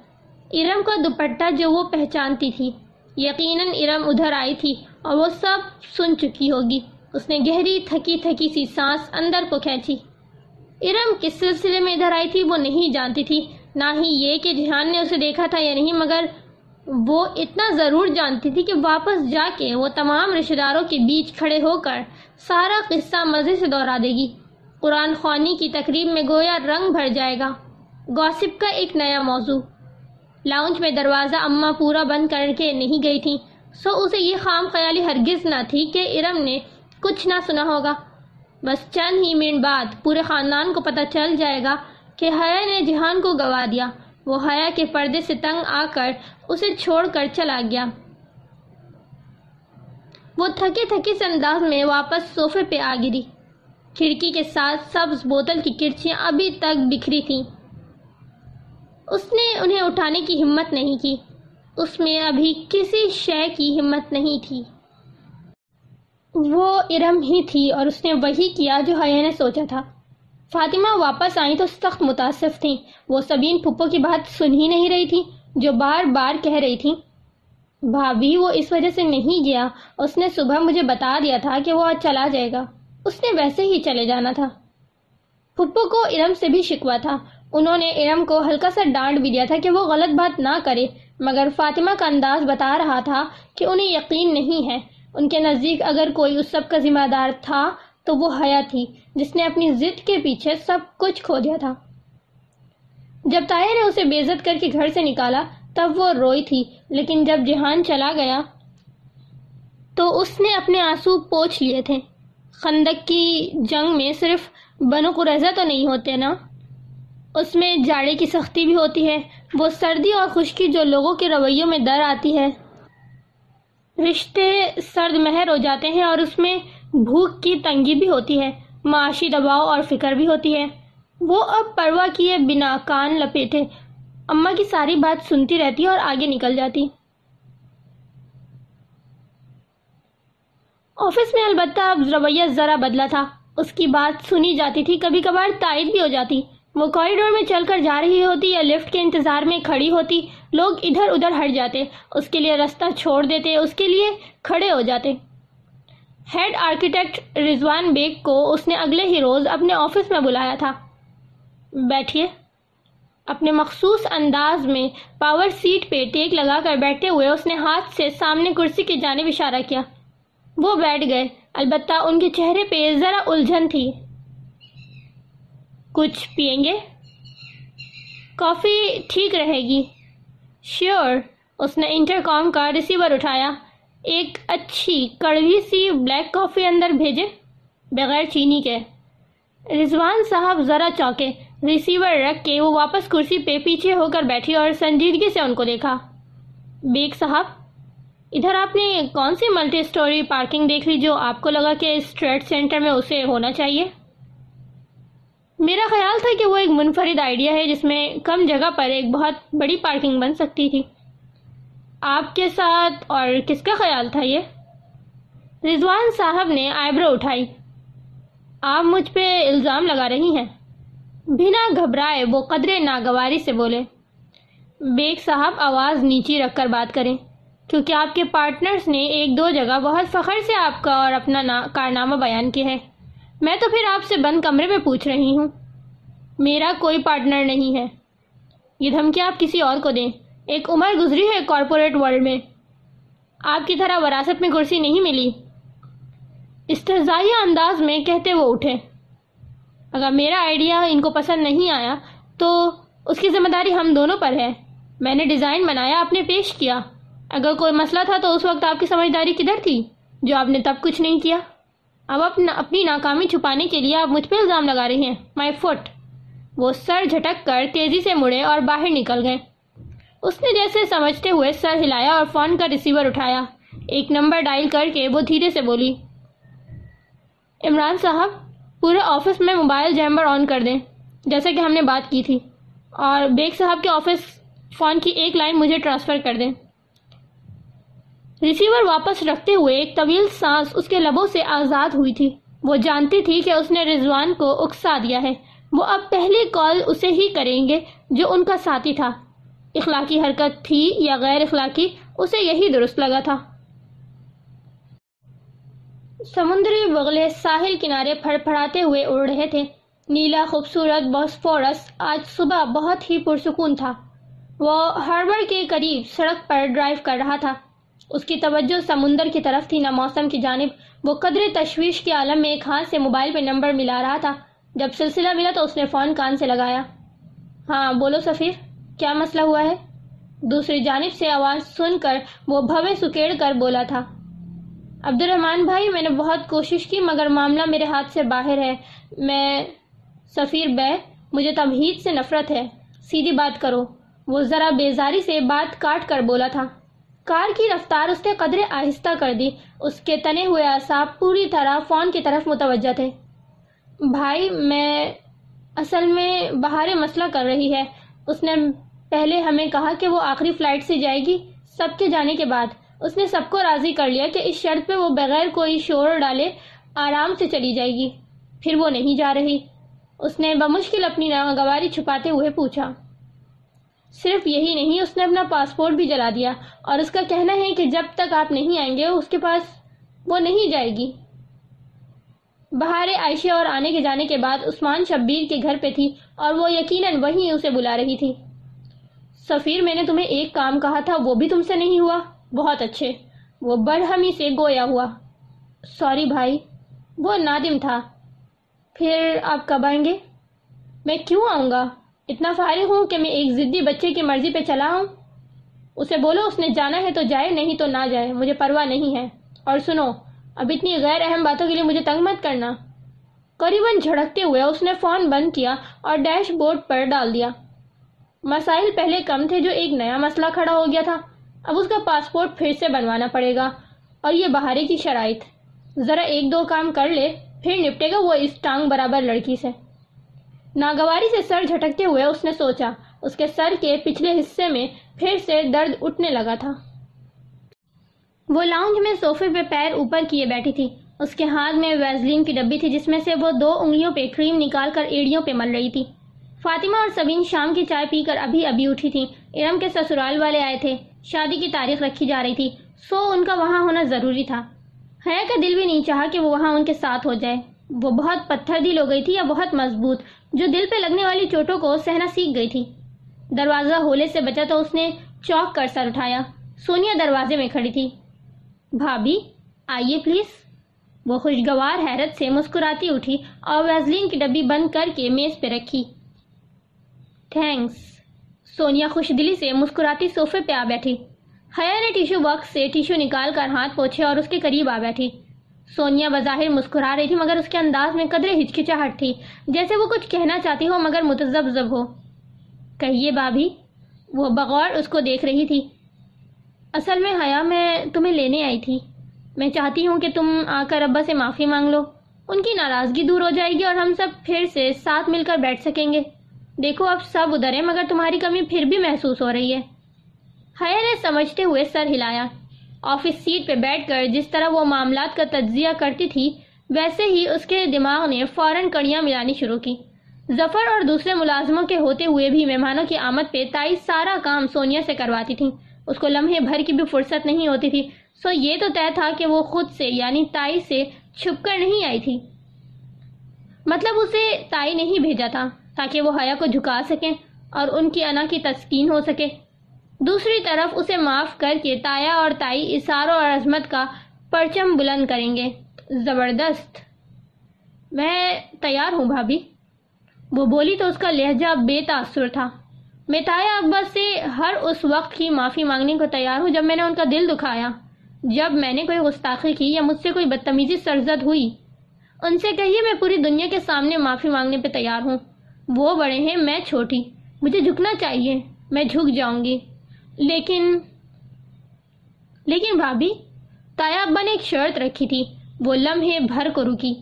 ارم کا دوپٹہ جو وہ پہچانتی تھی۔ یقیناً ارم ادھر آئی تھی۔ اور وہ سب سن چکی ہوگی۔ اس نے گہری تھکی تھکی سی سانس اندر کو کھینچی۔ ارم کس سلسلے میں ادھر آئی تھی، وہ نہیں جانتی تھی۔ نہ ہی یہ کہ جہان نے اسے دیکھا تھا یا نہیں، مگر وہ اتنا ضرور جانتی تھی کہ واپس جا کے وہ تمام رشتہ داروں کے بیچ کھڑے ہو کر سارا قصہ مزے سے دہرا دے گی۔ قرآن خوانی کی تقریب میں گویا رنگ بھر جائے گا۔ گوسپ کا ایک نیا موضوع۔ لاؤنج میں دروازہ اماں پورا بند کر کے نہیں گئی تھی سو اسے یہ خام خیالی ہرگز نہ تھی کہ ارم نے کچھ نہ سنا ہوگا۔ بس چند ہی منٹ بعد پورے خاندان کو پتہ چل جائے گا کہ حیا نے جہان کو گوا دیا۔ وہ حیا کے پردے سے تنگ آ کر اسے چھوڑ کر چلا گیا۔ وہ تھکے تھکے سے انداز میں واپس صوفے پہ آ گری۔ کھڑکی کے ساتھ سبز بوتل کی کرچیاں ابھی تک بکھری تھیں۔ اس نے انہیں اٹھانے کی ہمت نہیں کی۔ اس میں ابھی کسی شے کی ہمت نہیں تھی۔ وہ ارم ہی تھی اور اس نے وہی کیا جو حیا نے سوچا تھا۔ فاطمہ واپس آئیں تو سخت متاثف تھیں۔ وہ سبین پھپھو کی بات سن ہی نہیں رہی تھی جو بار بار کہہ رہی تھی۔ بھابھی وہ اس وجہ سے نہیں گیا۔ اس نے صبح مجھے بتا دیا تھا کہ وہ آج چلا جائے گا۔ اس نے ویسے ہی چلے جانا تھا۔ پھپھو کو ارم سے بھی شکوا تھا۔ انہوں نے ارم کو ہلکا سا ڈانٹ بھی دیا تھا کہ وہ غلط بات نہ کرے۔ مگر فاطمہ کا انداز بتا رہا تھا کہ انہیں یقین نہیں ہے۔ ان کے نزدیک اگر کوئی اس سب کا ذمہ دار تھا تو وہ حیا تھی، جس نے اپنی ضد کے پیچھے سب کچھ کھو دیا تھا۔ جب تایا نے اسے بےزت کر کے گھر سے نکالا، تب وہ روئی تھی۔ لیکن جب جہان چلا گیا، تو اس نے اپنے آنسو پوچھ لیے تھے۔ خندق کی جنگ میں صرف بنو قریضہ تو نہیں ہوتے نا؟ اس میں جاڑے کی سختی بھی ہوتی ہے۔ وہ سردی اور خشکی جو لوگوں کے رویوں میں در آتی ہے۔ رشتے سرد مہر ہو جاتے ہیں اور اس میں بھوک کی تنگی بھی ہوتی ہے۔ معاشی دباؤ اور فکر بھی ہوتی ہے۔ وہ اب پرواہ کیے بنا کان لپیٹے۔ اماں کی ساری بات سنتی رہتی اور آگے نکل جاتی۔ آفس میں البتہ اب رویہ ذرا بدلا تھا۔ اس کی بات سنی جاتی تھی۔ کبھی کبھار تائید بھی ہو جاتی۔ وہ کوریڈور میں چل کر جا رہی ہوتی یا لفٹ کے انتظار میں کھڑی ہوتی، لوگ ادھر ادھر ہٹ جاتے، اس کے لیے رستہ چھوڑ دیتے، اس کے لیے کھڑے ہو جاتے۔ ہیڈ آرکیٹیکٹ رضوان بیگ کو اس نے اگلے ہی روز اپنے آفس میں بلایا تھا۔ بیٹھیے۔ اپنے مخصوص انداز میں پاور سیٹ پہ ٹیک لگا کر بیٹھے ہوئے اس نے ہاتھ سے سامنے کرسی کی جانب اشارہ کیا۔ وہ بیٹھ گئے۔ البتہ ان کے چہرے پہ ذرا الجھن تھی۔ کچھ پئیں گے؟ کافی ٹھیک رہے گی۔ شیور اس نے انٹر کام کا ریسیور اٹھایا۔ ایک اچھی، کڑوی سی بلیک کافی اندر بھیجے، بغیر چینی کے۔ رضوان صاحب ذرا چوکے ریسیور رکھ کے وہ واپس کرسی پہ پیچھے ہو کر بیٹھی اور سنجیدگی سے ان کو دیکھا۔ بیگ صاحب، ادھر آپ نے کون سی ملٹی سٹوری پارکنگ دیکھ لی جو آپ کو لگا کہ اس ٹریڈ سینٹر میں اسے ہونا چاہیے؟ میرا خیال تھا کہ وہ ایک منفرد آئیڈیا ہے جس میں کم جگہ پر ایک بہت بڑی پارکنگ بن سکتی تھی۔ آپ کے ساتھ اور کس کا خیال تھا یہ؟ رضوان صاحب نے آئیبرو اٹھائی۔ آپ مجھ پہ الزام لگا رہی ہیں۔ بنا گھبرائے وہ قدرے ناگواری سے بولے، بیگ صاحب آواز نیچی رکھ کر بات کریں، کیونکہ آپ کے پارٹنرز نے ایک دو جگہ بہت فخر سے آپ کا اور اپنا کارنامہ بیان کیا ہے۔ میں تو پھر آپ سے بند کمرے میں پوچھ رہی ہوں۔ میرا کوئی پارٹنر نہیں ہے۔ یہ دھمکی آپ کسی اور کو دیں۔ ایک عمر گزری ہے کارپوریٹ ورلڈ میں۔ آپ کی طرح وراثت میں کرسی نہیں ملی۔ استحزائیہ انداز میں کہتے وہ اٹھے۔ اگر میرا آئیڈیا ان کو پسند نہیں آیا، تو اس کی ذمہ داری ہم دونوں پر ہے۔ میں نے ڈیزائن بنایا، آپ نے پیش کیا۔ اگر کوئی مسئلہ تھا تو اس وقت آپ کی سمجھداری کدھر تھی، جو آپ نے تب کچھ نہیں کیا۔ اب اپنا اپنی ناکامی چھپانے کے لیے آپ مجھ پہ الزام لگا رہی ہیں۔ مائی فٹ وہ سر جھٹک کر تیزی سے مڑے اور باہر نکل گئے۔ اس نے جیسے سمجھتے ہوئے سر ہلایا اور فون کا ریسیور اٹھایا۔ ایک نمبر ڈائل کر کے وہ دھیرے سے بولی، عمران صاحب، پورے آفس میں موبائل جیمبر آن کر دیں۔ جیسا کہ ہم نے بات کی تھی۔ اور بیگ صاحب کے آفس فون کی ایک لائن مجھے ٹرانسفر کر دیں۔ ریسیور واپس رکھتے ہوئے ایک طویل سانس اس کے لبوں سے آزاد ہوئی تھی۔ وہ جانتی تھی کہ اس نے رضوان کو اکسا دیا ہے۔ وہ اب پہلی کال اسے ہی کریں گے جو ان کا ساتھی تھا۔ اخلاقی حرکت تھی یا غیر اخلاقی، اسے یہی درست لگا تھا۔ سمندری بغلے ساحل کنارے پھڑ پھڑاتے ہوئے اڑ رہے تھے۔ نیلا، خوبصورت بوسفورس آج صبح بہت ہی پرسکون تھا۔ وہ ہاربر کے قریب سڑک پر ڈرائیو کر رہا تھا۔ اس کی توجہ سمندر کی طرف تھی، نہ موسم کی جانب۔ وہ قدر تشویش کے عالم میں ایک ہاتھ سے موبائل پہ نمبر ملا رہا تھا۔ جب سلسلہ ملا تو اس نے فون کان سے لگایا۔ ہاں بولو سفیر، کیا مسئلہ ہوا ہے؟ دوسری جانب سے آواز سن کر وہ بھوے سکیڑ کر بولا تھا۔ عبد الرحمان بھائی، میں نے بہت کوشش کی، مگر معاملہ میرے ہاتھ سے باہر ہے۔ میں، سفیر بے، مجھے تمہید سے نفرت ہے۔ سیدھی بات کرو۔ وہ ذرا بیزاری سے بات کاٹ کر بولا تھا۔ کار کی رفتار اس نے قدرے آہستہ کر دی۔ اس کے تنے ہوئے اعصاب پوری طرح فون کی طرف متوجہ تھے۔ بھائی، میں اصل میں بہار مسئلہ کر رہی ہے۔ اس نے پہلے ہمیں کہا کہ وہ آخری فلائٹ سے جائے گی، سب کے جانے کے بعد۔ اس نے سب کو راضی کر لیا کہ اس شرط پہ وہ بغیر کوئی شور ڈالے آرام سے چلی جائے گی۔ پھر وہ نہیں جا رہی۔ اس نے بمشکل اپنی ناگواری چھپاتے ہوئے پوچھا۔ صرف یہی نہیں، اس نے اپنا پاسپورٹ بھی جلا دیا۔ اور اس کا کہنا ہے کہ جب تک آپ نہیں آئیں گے، اس کے پاس وہ نہیں جائے گی۔ بہار عائشہ اور آنے کے جانے کے بعد عثمان شبیر کے گھر پہ تھی اور وہ یقیناً وہیں اسے بلا رہی تھی۔ سفیر، میں نے تمہیں ایک کام کہا تھا، وہ بھی تم سے نہیں ہوا۔ بہت اچھے۔ وہ برہمی سے گویا ہوا۔ سوری بھائی، وہ نادم تھا۔ پھر آپ کب آئیں گے؟ میں کیوں آؤں گا؟ اتنا فارغ ہوں کہ میں ایک ضدی بچے کی مرضی پہ چلا ہوں اسے بولو، اس نے جانا ہے تو جائے، نہیں تو نہ جائے۔ مجھے پرواہ نہیں ہے۔ اور سنو، اب اتنی غیر اہم باتوں کے لیے مجھے تنگ مت کرنا۔ قریباً جھڑکتے ہوئے اس نے فون بند کیا اور ڈیش بورڈ پر ڈال دیا۔ مسائل پہلے کم تھے جو ایک نیا مسئلہ کھڑا ہو گیا تھا۔ اب اس کا پاسپورٹ پھر سے بنوانا پڑے گا۔ اور یہ بہارے کی شرائط۔ ذرا ایک دو کام کر لے، پھر نپٹے گا وہ اس ٹانگ برابر لڑکی سے۔ ناگواری سے سر جھٹکتے ہوئے اس نے سوچا، اس کے سر کے پچھلے حصے میں پھر سے درد اٹھنے لگا تھا۔ وہ لاؤنج میں صوفے پہ پیر اوپر کیے بیٹھی تھی۔ اس کے ہاتھ میں ویزلین کی ڈبی تھی، جس میں سے وہ دو انگلیوں پہ کریم نکال کر ایڑیوں پہ مل رہی تھی۔ فاطمہ اور سبین شام کی چائے پی کر ابھی ابھی اٹھی تھی ارم کے سسرال والے آئے تھے۔ شادی کی تاریخ رکھی جا رہی تھی۔ سو ان کا وہاں ہونا ضروری تھا۔ حیا کا دل بھی نہیں چاہا کہ وہ وہاں ان کے ساتھ ہو جائے۔ وہ بہت پتھر دل ہو گئی تھی یا بہت مضبوط، جو دل پہ لگنے والی چوٹوں کو سہنا سیکھ گئی تھی۔ دروازہ ہولے سے بچا تو اس نے چوک کر سر اٹھایا۔ سونیا دروازے میں کھڑی تھی۔ بھابھی، آئیے پلیز۔ وہ خوشگوار حیرت سے مسکراتی اٹھی اور ویزلین کی ڈبی بند کر کے میز پہ رکھی۔ تھینکس سونیا خوش دلی سے مسکراتی صوفے پہ آ بیٹھی۔ حیا نے ٹیشو باکس سے ٹیشو نکال کر ہاتھ پوچھے اور اس کے قریب آ بیٹھی۔ سونیا بظاہر مسکرا رہی تھی مگر اس کے انداز میں قدرے ہچکچاہٹ تھی، جیسے وہ کچھ کہنا چاہتی ہو مگر متزب ہو۔ کہیے بابھی وہ بغور اس کو دیکھ رہی تھی۔ اصل میں حیا، میں تمہیں لینے آئی تھی۔ میں چاہتی ہوں کہ تم آ کر ابا سے معافی مانگ لو۔ ان کی ناراضگی دور ہو جائے گی اور ہم سب پھر سے ساتھ مل کر بیٹھ سکیں گے۔ دیکھو، اب سب ادھر ہیں، مگر تمہاری کمی پھر بھی محسوس ہو رہی ہے۔ حیا نے سمجھتے ہوئے سر ہلایا۔ آفس سیٹ پہ بیٹھ کر جس طرح وہ معاملات کا تجزیہ کرتی تھی، ویسے ہی اس کے دماغ نے فوراً کڑیاں ملانی شروع کی۔ ظفر اور دوسرے ملازموں کے ہوتے ہوئے بھی مہمانوں کی آمد پہ تائی سارا کام سونیا سے کرواتی تھی۔ اس کو لمحے بھر کی بھی فرصت نہیں ہوتی تھی۔ سو یہ تو طے تھا کہ وہ خود سے یعنی تائی سے چھپ کر نہیں آئی تھی۔ مطلب اسے تائی نہیں بھیجا تھا تاکہ وہ حیا کو جھکا سکیں اور ان کی انا کی تسکین ہو سکے۔ دوسری طرف اسے معاف کر کے تایا اور تائی اشاروں اور عظمت کا پرچم بلند کریں گے۔ زبردست۔ میں تیار ہوں بھابھی۔ وہ بولی تو اس کا لہجہ بے تاثر تھا۔ میں تایا اکبر سے ہر اس وقت کی معافی مانگنے کو تیار ہوں جب میں نے ان کا دل دکھایا۔ جب میں نے کوئی گستاخی کی یا مجھ سے کوئی بدتمیزی سرزد ہوئی۔ ان سے کہیے میں پوری دنیا کے سامنے معافی مانگنے پہ تیار ہوں۔ وہ بڑے ہیں، میں چھوٹی۔ مجھے جھکنا چاہیے، میں جھک جاؤں گی۔ لیکن لیکن بھابھی، تایا ابا نے ایک شرط رکھی تھی، وہ لمحے بھر کو رکی۔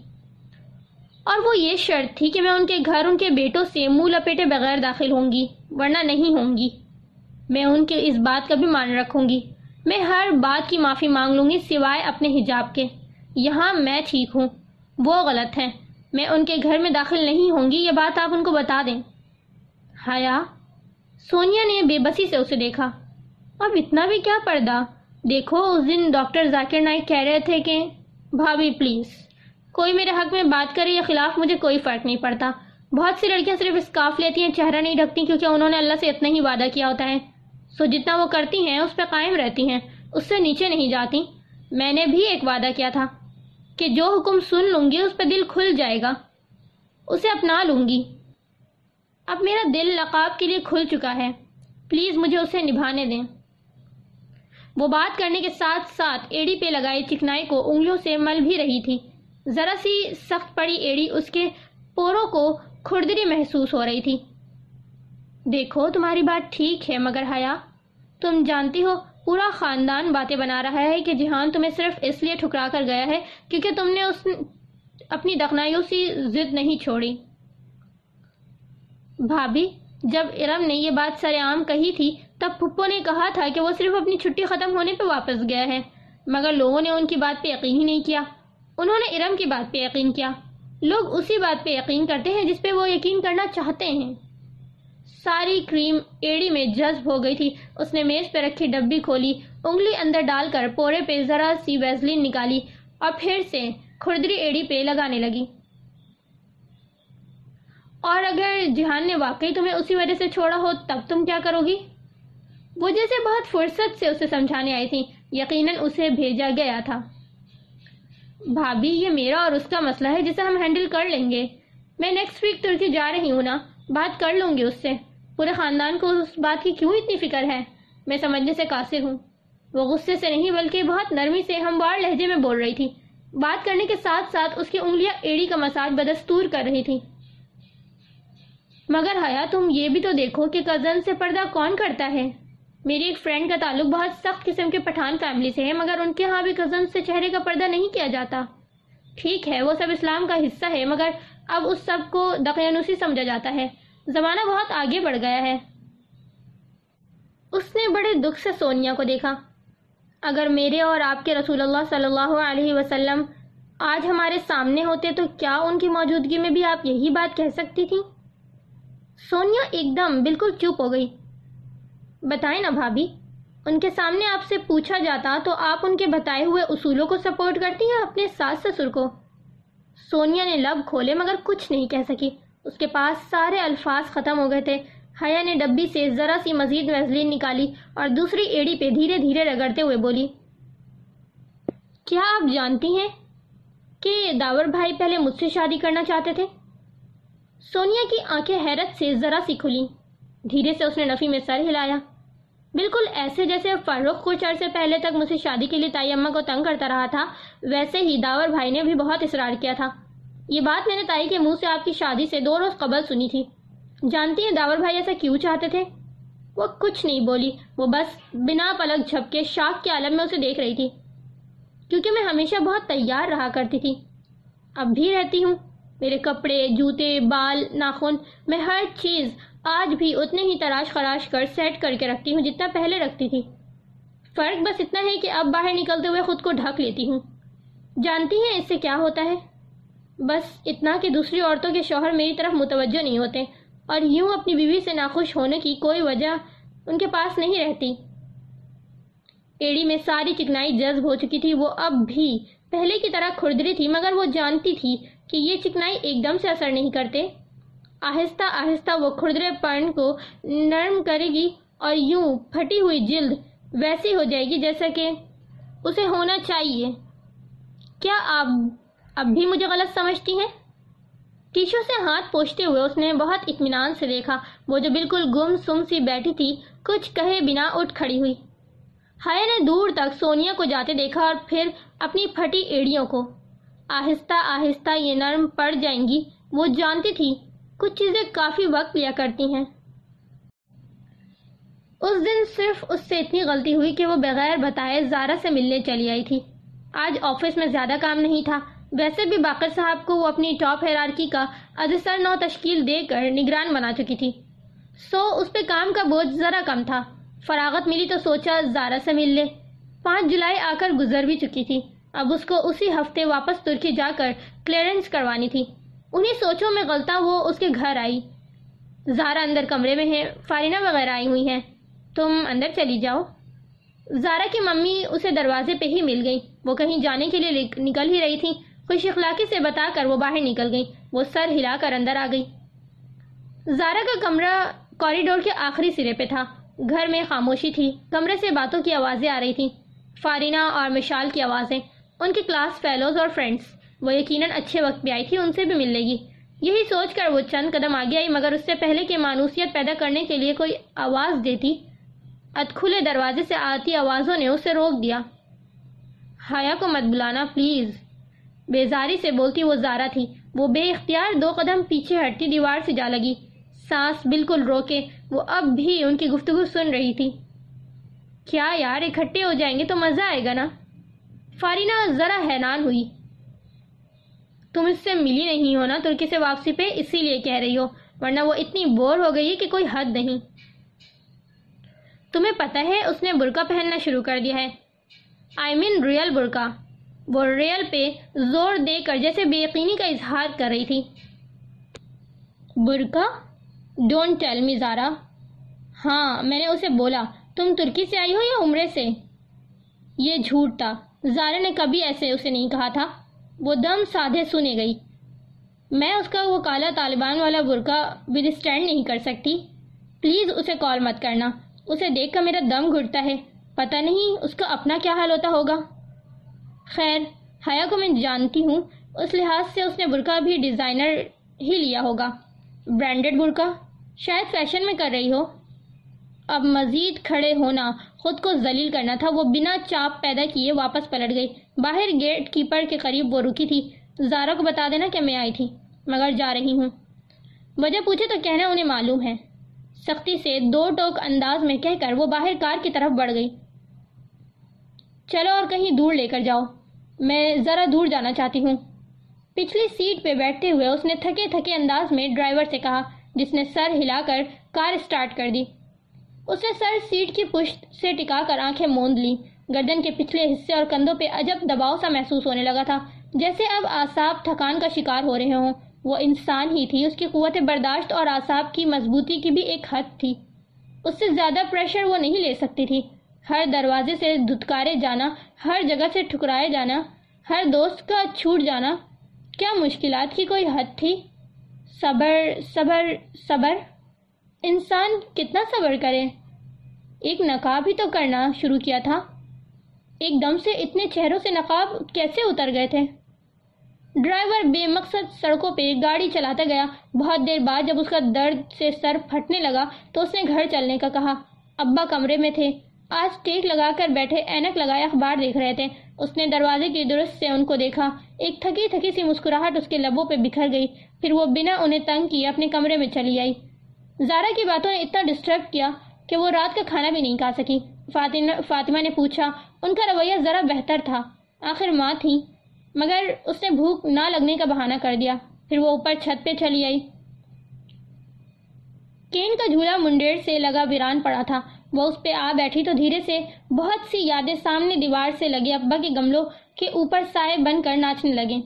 اور وہ یہ شرط تھی کہ میں ان کے گھر، ان کے بیٹوں سے منہ لپیٹے بغیر داخل ہوں گی، ورنہ نہیں ہوں گی۔ میں ان کے اس بات کا بھی مان رکھوں گی۔ میں ہر بات کی معافی مانگ لوں گی سوائے اپنے حجاب کے۔ یہاں میں ٹھیک ہوں، وہ غلط ہے میں ان کے گھر میں داخل نہیں ہوں گی، یہ بات آپ ان کو بتا دیں۔ حیا، سونیا نے بے بسی سے اسے دیکھا۔ اب اتنا بھی کیا پردہ؟ دیکھو، اس دن ڈاکٹر ذاکر نائک کہہ رہے تھے کہ، بھابھی، پلیز، کوئی میرے حق میں بات کرے یا خلاف مجھے کوئی فرق نہیں پڑتا۔ بہت سی لڑکیاں صرف اسکاف لیتی ہیں، چہرہ نہیں ڈھکتی کیونکہ انہوں نے اللہ سے اتنا ہی وعدہ کیا ہوتا ہے۔ سو جتنا وہ کرتی ہیں، اس پہ قائم رہتی ہیں، اس سے نیچے نہیں جاتی۔ میں نے بھی ایک وعدہ کیا تھا کہ جو حکم سن لوں گی، اس پہ دل کھل جائے گا۔ اسے اپنا لوں گی۔ اب میرا دل لقاب کے لیے کھل چکا ہے۔ پلیز مجھے اسے نبھانے دیں۔ وہ بات کرنے کے ساتھ ساتھ ایڑی پہ لگائے چکنائی کو انگلیوں سے مل بھی رہی تھی۔ ذرا سی سخت پڑی ایڑی اس کے پوروں کو کھردری محسوس ہو رہی تھی۔ دیکھو، تمہاری بات ٹھیک ہے، مگر حیا، تم جانتی ہو، پورا خاندان باتیں بنا رہا ہے کہ جہان تمہیں صرف اس لیے ٹھکرا کر گیا ہے کیونکہ تم نے اس اپنی دخنائیوں سی ضد نہیں چھوڑی۔ بھابھی، جب ارم نے یہ بات سر عام کہی تھی تب پھپو نے کہا تھا کہ وہ صرف اپنی چھٹی ختم ہونے پہ واپس گیا ہے، مگر لوگوں نے ان کی بات پہ یقین ہی نہیں کیا۔ انہوں نے ارم کی بات پہ یقین کیا۔ لوگ اسی بات پہ یقین کرتے ہیں جس پہ وہ یقین کرنا چاہتے ہیں۔ ساری کریم ایڑی میں جذب ہو گئی تھی۔ اس نے میز پہ رکھی ڈبی کھولی، انگلی اندر ڈال کر پورے پہ ذرا سی ویزلین نکالی، اور پھر سے کھردری ایڑی پہ لگانے لگی۔ اور اگر جہان نے واقعی تمہیں اسی وجہ سے چھوڑا ہو، تب تم کیا کرو گی؟ وہ جیسے بہت فرصت سے اسے سمجھانے آئی تھی یقیناً اسے بھیجا گیا تھا۔ بھابھی، یہ میرا اور اس کا مسئلہ ہے جسے ہم ہینڈل کر لیں گے۔ میں نیکسٹ ویک ترکی جا رہی ہوں نا، بات کر لوں گی اس سے۔ پورے خاندان کو اس بات کی کیوں اتنی فکر ہے؟ میں سمجھنے سے قاصر ہوں۔ وہ غصے سے نہیں، بلکہ بہت نرمی سے ہموار لہجے میں بول رہی تھی۔ بات کرنے کے ساتھ ساتھ اس کی انگلیاں ایڑی کا مساج بدستور کر رہی تھی مگر حیا، تم یہ بھی تو دیکھو کہ کزن سے پردہ کون کرتا ہے۔ میری ایک فرینڈ کا تعلق بہت سخت قسم کے پٹھان فیملی سے ہے مگر ان کے ہاں بھی کزن سے چہرے کا پردہ نہیں کیا جاتا۔ ٹھیک ہے، وہ سب اسلام کا حصہ ہے مگر اب اس سب کو دقیانوسی سمجھا جاتا ہے۔ زمانہ بہت آگے بڑھ گیا ہے۔ اس نے بڑے دکھ سے سونیا کو دیکھا۔ اگر میرے اور آپ کے رسول اللہ صلی اللہ علیہ وسلم آج ہمارے سامنے ہوتے تو کیا ان کی موجودگی میں بھی آپ یہی بات کہہ سکتی تھی سونیا ایک دم بالکل چپ ہو گئی۔ بتائیں نا بھابھی، ان کے سامنے آپ سے پوچھا جاتا تو آپ ان کے بتائے ہوئے اصولوں کو سپورٹ کرتی ہیں اپنے ساس سسر کو؟ سونیا نے لب کھولے مگر کچھ نہیں کہہ سکی۔ اس کے پاس سارے الفاظ ختم ہو گئے تھے۔ حیا نے ڈبی سے ذرا سی مزید ویزلین نکالی اور دوسری ایڑی پہ دھیرے دھیرے رگڑتے ہوئے بولی، کیا آپ جانتی ہیں کہ داور بھائی پہلے مجھ سے شادی کرنا چاہتے تھے؟ سونیا کی آنکھیں حیرت سے ذرا سی کھلی۔ دھیرے سے اس نے نفی میں سر ہلایا۔ بالکل ایسے جیسے فاروق کچھ عرصے پہلے تک مجھے شادی کے لیے تائی اماں کو تنگ کرتا رہا تھا، ویسے ہی داور بھائی نے بھی بہت اصرار کیا تھا۔ یہ بات میں نے تائی کے منہ سے آپ کی شادی سے دو روز قبل سنی تھی۔ جانتی ہیں داور بھائی ایسا کیوں چاہتے تھے؟ وہ کچھ نہیں بولی، وہ بس بنا پلک جھپ کے شاخ کے عالم میں اسے دیکھ رہی تھی۔ کیونکہ میں ہمیشہ بہت تیار رہا کرتی تھی۔ اب بھی رہتی ہوں۔ میرے کپڑے، جوتے، بال، ناخن، میں ہر چیز آج بھی اتنے ہی تراش خراش کر سیٹ کر کے رکھتی ہوں جتنا پہلے رکھتی تھی۔ فرق بس اتنا ہے کہ اب باہر نکلتے ہوئے خود کو ڈھک لیتی ہوں۔ جانتی ہیں اس سے کیا ہوتا ہے؟ بس اتنا کہ دوسری عورتوں کے شوہر میری طرف متوجہ نہیں ہوتے اور یوں اپنی بیوی سے ناخوش ہونے کی کوئی وجہ ان کے پاس نہیں رہتی۔ ایڑی میں ساری چکنائی جذب ہو چکی تھی، وہ اب بھی پہلے کی طرح کھردری تھی، مگر وہ جانتی تھی کہ یہ چکنائی ایک دم سے اثر نہیں کرتے۔ آہستہ آہستہ وہ کھردرے پن کو نرم کرے گی اور یوں پھٹی ہوئی جلد ویسی ہو جائے گی جیسا کہ اسے ہونا چاہیے۔ کیا آپ اب بھی مجھے غلط سمجھتی ہیں؟ ٹیشو سے ہاتھ پوچھتے ہوئے اس نے بہت اطمینان سے دیکھا۔ وہ جو بالکل گم سم سی بیٹھی تھی، کچھ کہے بنا اٹھ کھڑی ہوئی۔ ہائے، نے دور تک سونیا کو جاتے دیکھا اور پھر اپنی پھٹی ایڑیوں کو۔ آہستہ آہستہ یہ نرم پڑ جائیں گی۔ وہ جانتی تھی، کچھ چیزیں کافی وقت لیا کرتی ہیں۔ اس دن صرف اس سے اتنی غلطی ہوئی کہ وہ بغیر بتائے زارا سے ملنے چلی آئی تھی۔ آج آفس میں زیادہ کام نہیں تھا۔ ویسے بھی باقر صاحب کو وہ اپنی ٹاپ ہیرارکی کا ادسر نو تشکیل دے کر نگران بنا چکی تھی۔ سو اس پہ کام کا بوجھ ذرا کم تھا۔ فراغت ملی تو سوچا زارا سے مل لے۔ پانچ جولائی آ کر گزر بھی چکی تھی۔ اب اس کو اسی ہفتے واپس ترکی جا کر کلیئرنس کروانی تھی۔ انہیں سوچوں میں غلطہ وہ اس کے گھر آئی۔ زارا اندر کمرے میں ہے، فارینہ وغیرہ آئی ہوئی ہیں۔ تم اندر چلی جاؤ۔ زارا کی ممی اسے دروازے پہ ہی مل گئی وہ کہیں جانے کے لیے نکل ہی رہی تھی خوش اخلاقی سے بتا کر وہ باہر نکل گئی وہ سر ہلا کر اندر آ گئی زارا کا کمرہ کوریڈور کے آخری سرے پہ تھا۔ گھر میں خاموشی تھی۔ کمرے سے باتوں کی آوازیں آ رہی تھیں۔ فارینہ اور مشال کی آوازیں۔ ان کے کلاس فیلوز اور فرینڈس وہ یقیناً اچھے وقت پہ آئی تھی، ان سے بھی مل لے گی۔ یہی سوچ کر وہ چند قدم آگے آئی، مگر اس سے پہلے کہ مانوسیت پیدا کرنے کے لیے کوئی آواز دیتی ات کھلے دروازے سے آتی آوازوں نے اسے روک دیا۔ حیا کو مت بلانا پلیز بیزاری سے بولتی وہ زارا تھی۔ وہ بے اختیار دو قدم پیچھے ہٹتی دیوار سے جا لگی۔ سانس بالکل روکے، وہ اب بھی ان کی گفتگو سن رہی تھی۔ کیا یار، اکٹھے ہو جائیں گے تو مزہ آئے گا نا؟ فارینہ ذرا حیران ہوئی۔ تم اس سے ملی نہیں ہونا ترکی سے واپسی پہ، اسی لیے کہہ رہی ہو، ورنہ وہ اتنی بور ہو گئی ہے کہ کوئی حد نہیں۔ تمہیں پتہ ہے، اس نے برقع پہننا شروع کر دیا ہے۔ آئی مین ریئل برقع۔ وہ ریل پہ زور دے کر جیسے بے یقینی کا اظہار کر رہی تھی۔ برقع؟ ڈونٹ ٹیل می زارا ہاں میں نے اسے بولا، تم ترکی سے آئی ہو یا عمرے سے؟ یہ جھوٹ تھا۔ زارا نے کبھی ایسے اسے نہیں کہا تھا۔ وہ دم سادھے سنے گئی۔ میں اس کا وہ کالا طالبان والا برقع ود اسٹینڈ نہیں کر سکتی۔ پلیز اسے کال مت کرنا۔ اسے دیکھ کر میرا دم گھٹتا ہے۔ پتہ نہیں اس کا اپنا کیا حال ہوتا ہوگا۔ خیر، حیا کو میں جانتی ہوں۔ اس لحاظ سے اس نے برقع بھی ڈیزائنر ہی لیا ہوگا۔ برانڈڈ برقع؟ شاید فیشن میں کر رہی ہو۔ اب مزید کھڑے ہونا خود کو ذلیل کرنا تھا۔ وہ بنا چاپ پیدا کیے واپس پلٹ گئی باہر گیٹ کیپر کے قریب وہ رکی تھی۔ زارا کو بتا دینا کہ میں آئی تھی، مگر جا رہی ہوں۔ وجہ پوچھے تو کہنا انہیں معلوم ہے۔ سختی سے دو ٹوک انداز میں کہہ کر وہ باہر کار کی طرف بڑھ گئی۔ چلو اور کہیں دور لے کر جاؤ۔ میں ذرا دور جانا چاہتی ہوں۔ پچھلی سیٹ پہ بیٹھتے ہوئے اس نے تھکے تھکے انداز میں ڈرائیور سے کہا، جس نے سر ہلا کر کار اسٹارٹ کر دی۔ اس نے سر سیٹ کی پشت سے ٹکا کر آنکھیں موند لی گردن کے پچھلے حصے اور کندھوں پہ عجب دباؤ سا محسوس ہونے لگا تھا، جیسے اب آساب تھکان کا شکار ہو رہے ہوں۔ وہ انسان ہی تھی، اس کی قوت برداشت اور آساب کی مضبوطی کی بھی ایک حد تھی۔ اس سے زیادہ پریشر وہ نہیں لے سکتی تھی۔ ہر دروازے سے دھتکارے جانا، ہر جگہ سے ٹھکرائے جانا، ہر دوست کا چھوٹ جانا، کیا مشکلات کی کوئی حد تھی؟ صبر صبر صبر۔ انسان کتنا صبر کرے۔ ایک نقاب ہی تو کرنا شروع کیا تھا۔ ایک دم سے اتنے چہروں سے نقاب کیسے اتر گئے تھے۔ ڈرائیور بے مقصد سڑکوں پہ گاڑی چلاتا گیا۔ بہت دیر بعد جب اس کا درد سے سر پھٹنے لگا تو اس نے گھر چلنے کا کہا۔ ابا کمرے میں تھے۔ آج ٹیک لگا کر بیٹھے اینک لگائے اخبار دیکھ رہے تھے۔ اس نے دروازے کی درست سے ان کو دیکھا۔ ایک تھکی تھکی سی مسکراہٹ اس کے لبوں پہ بکھر گئی۔ پھر وہ بنا انہیں تنگ کیے اپنے کمرے میں چلی آئی۔ زارا کی باتوں نے اتنا ڈسٹرب کیا کہ وہ رات کا کھانا بھی نہیں کھا سکی۔ فاطمہ نے پوچھا، ان کا رویہ ذرا بہتر تھا۔ آخر ماں تھی، مگر اس نے بھوک نہ لگنے کا بہانہ کر دیا۔ پھر وہ اوپر چھت پہ چلی آئی۔ کین کا جھولا منڈیر سے لگا ویران پڑا تھا۔ وہ اس پہ آ بیٹھی تو دھیرے سے بہت سی یادیں سامنے دیوار سے لگے۔ ابا کے گملوں کے اوپر سائے بن کر ناچنے لگے۔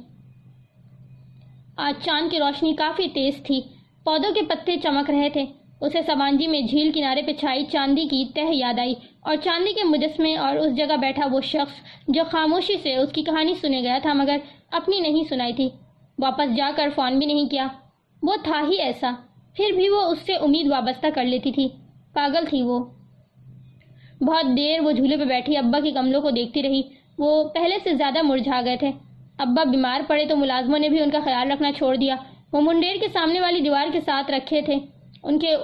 آج چاند کی روشنی کافی تیز تھی۔ پودوں کے پتے چمک رہے تھے۔ اسے سوانجی میں جھیل کنارے پہ چھائی چاندی کی تہ یاد آئی اور چاندی کے مجسمے اور اس جگہ بیٹھا وہ شخص جو خاموشی سے اس کی کہانی سنے گیا تھا مگر اپنی نہیں سنائی تھی۔ واپس جا کر فون بھی نہیں کیا۔ وہ تھا ہی ایسا۔ پھر بھی وہ اس سے امید وابستہ کر لیتی تھی۔ پاگل تھی وہ۔ بہت دیر وہ جھولے پہ بیٹھی ابا کی کملوں کو دیکھتی رہی۔ وہ پہلے سے زیادہ مرجھا گئے تھے۔ ابا بیمار پڑے تو ملازموں نے بھی ان کا خیال رکھنا چھوڑ دیا۔ وہ منڈیر کے سامنے والی دیوار کے ساتھ رکھے تھے۔ ان کے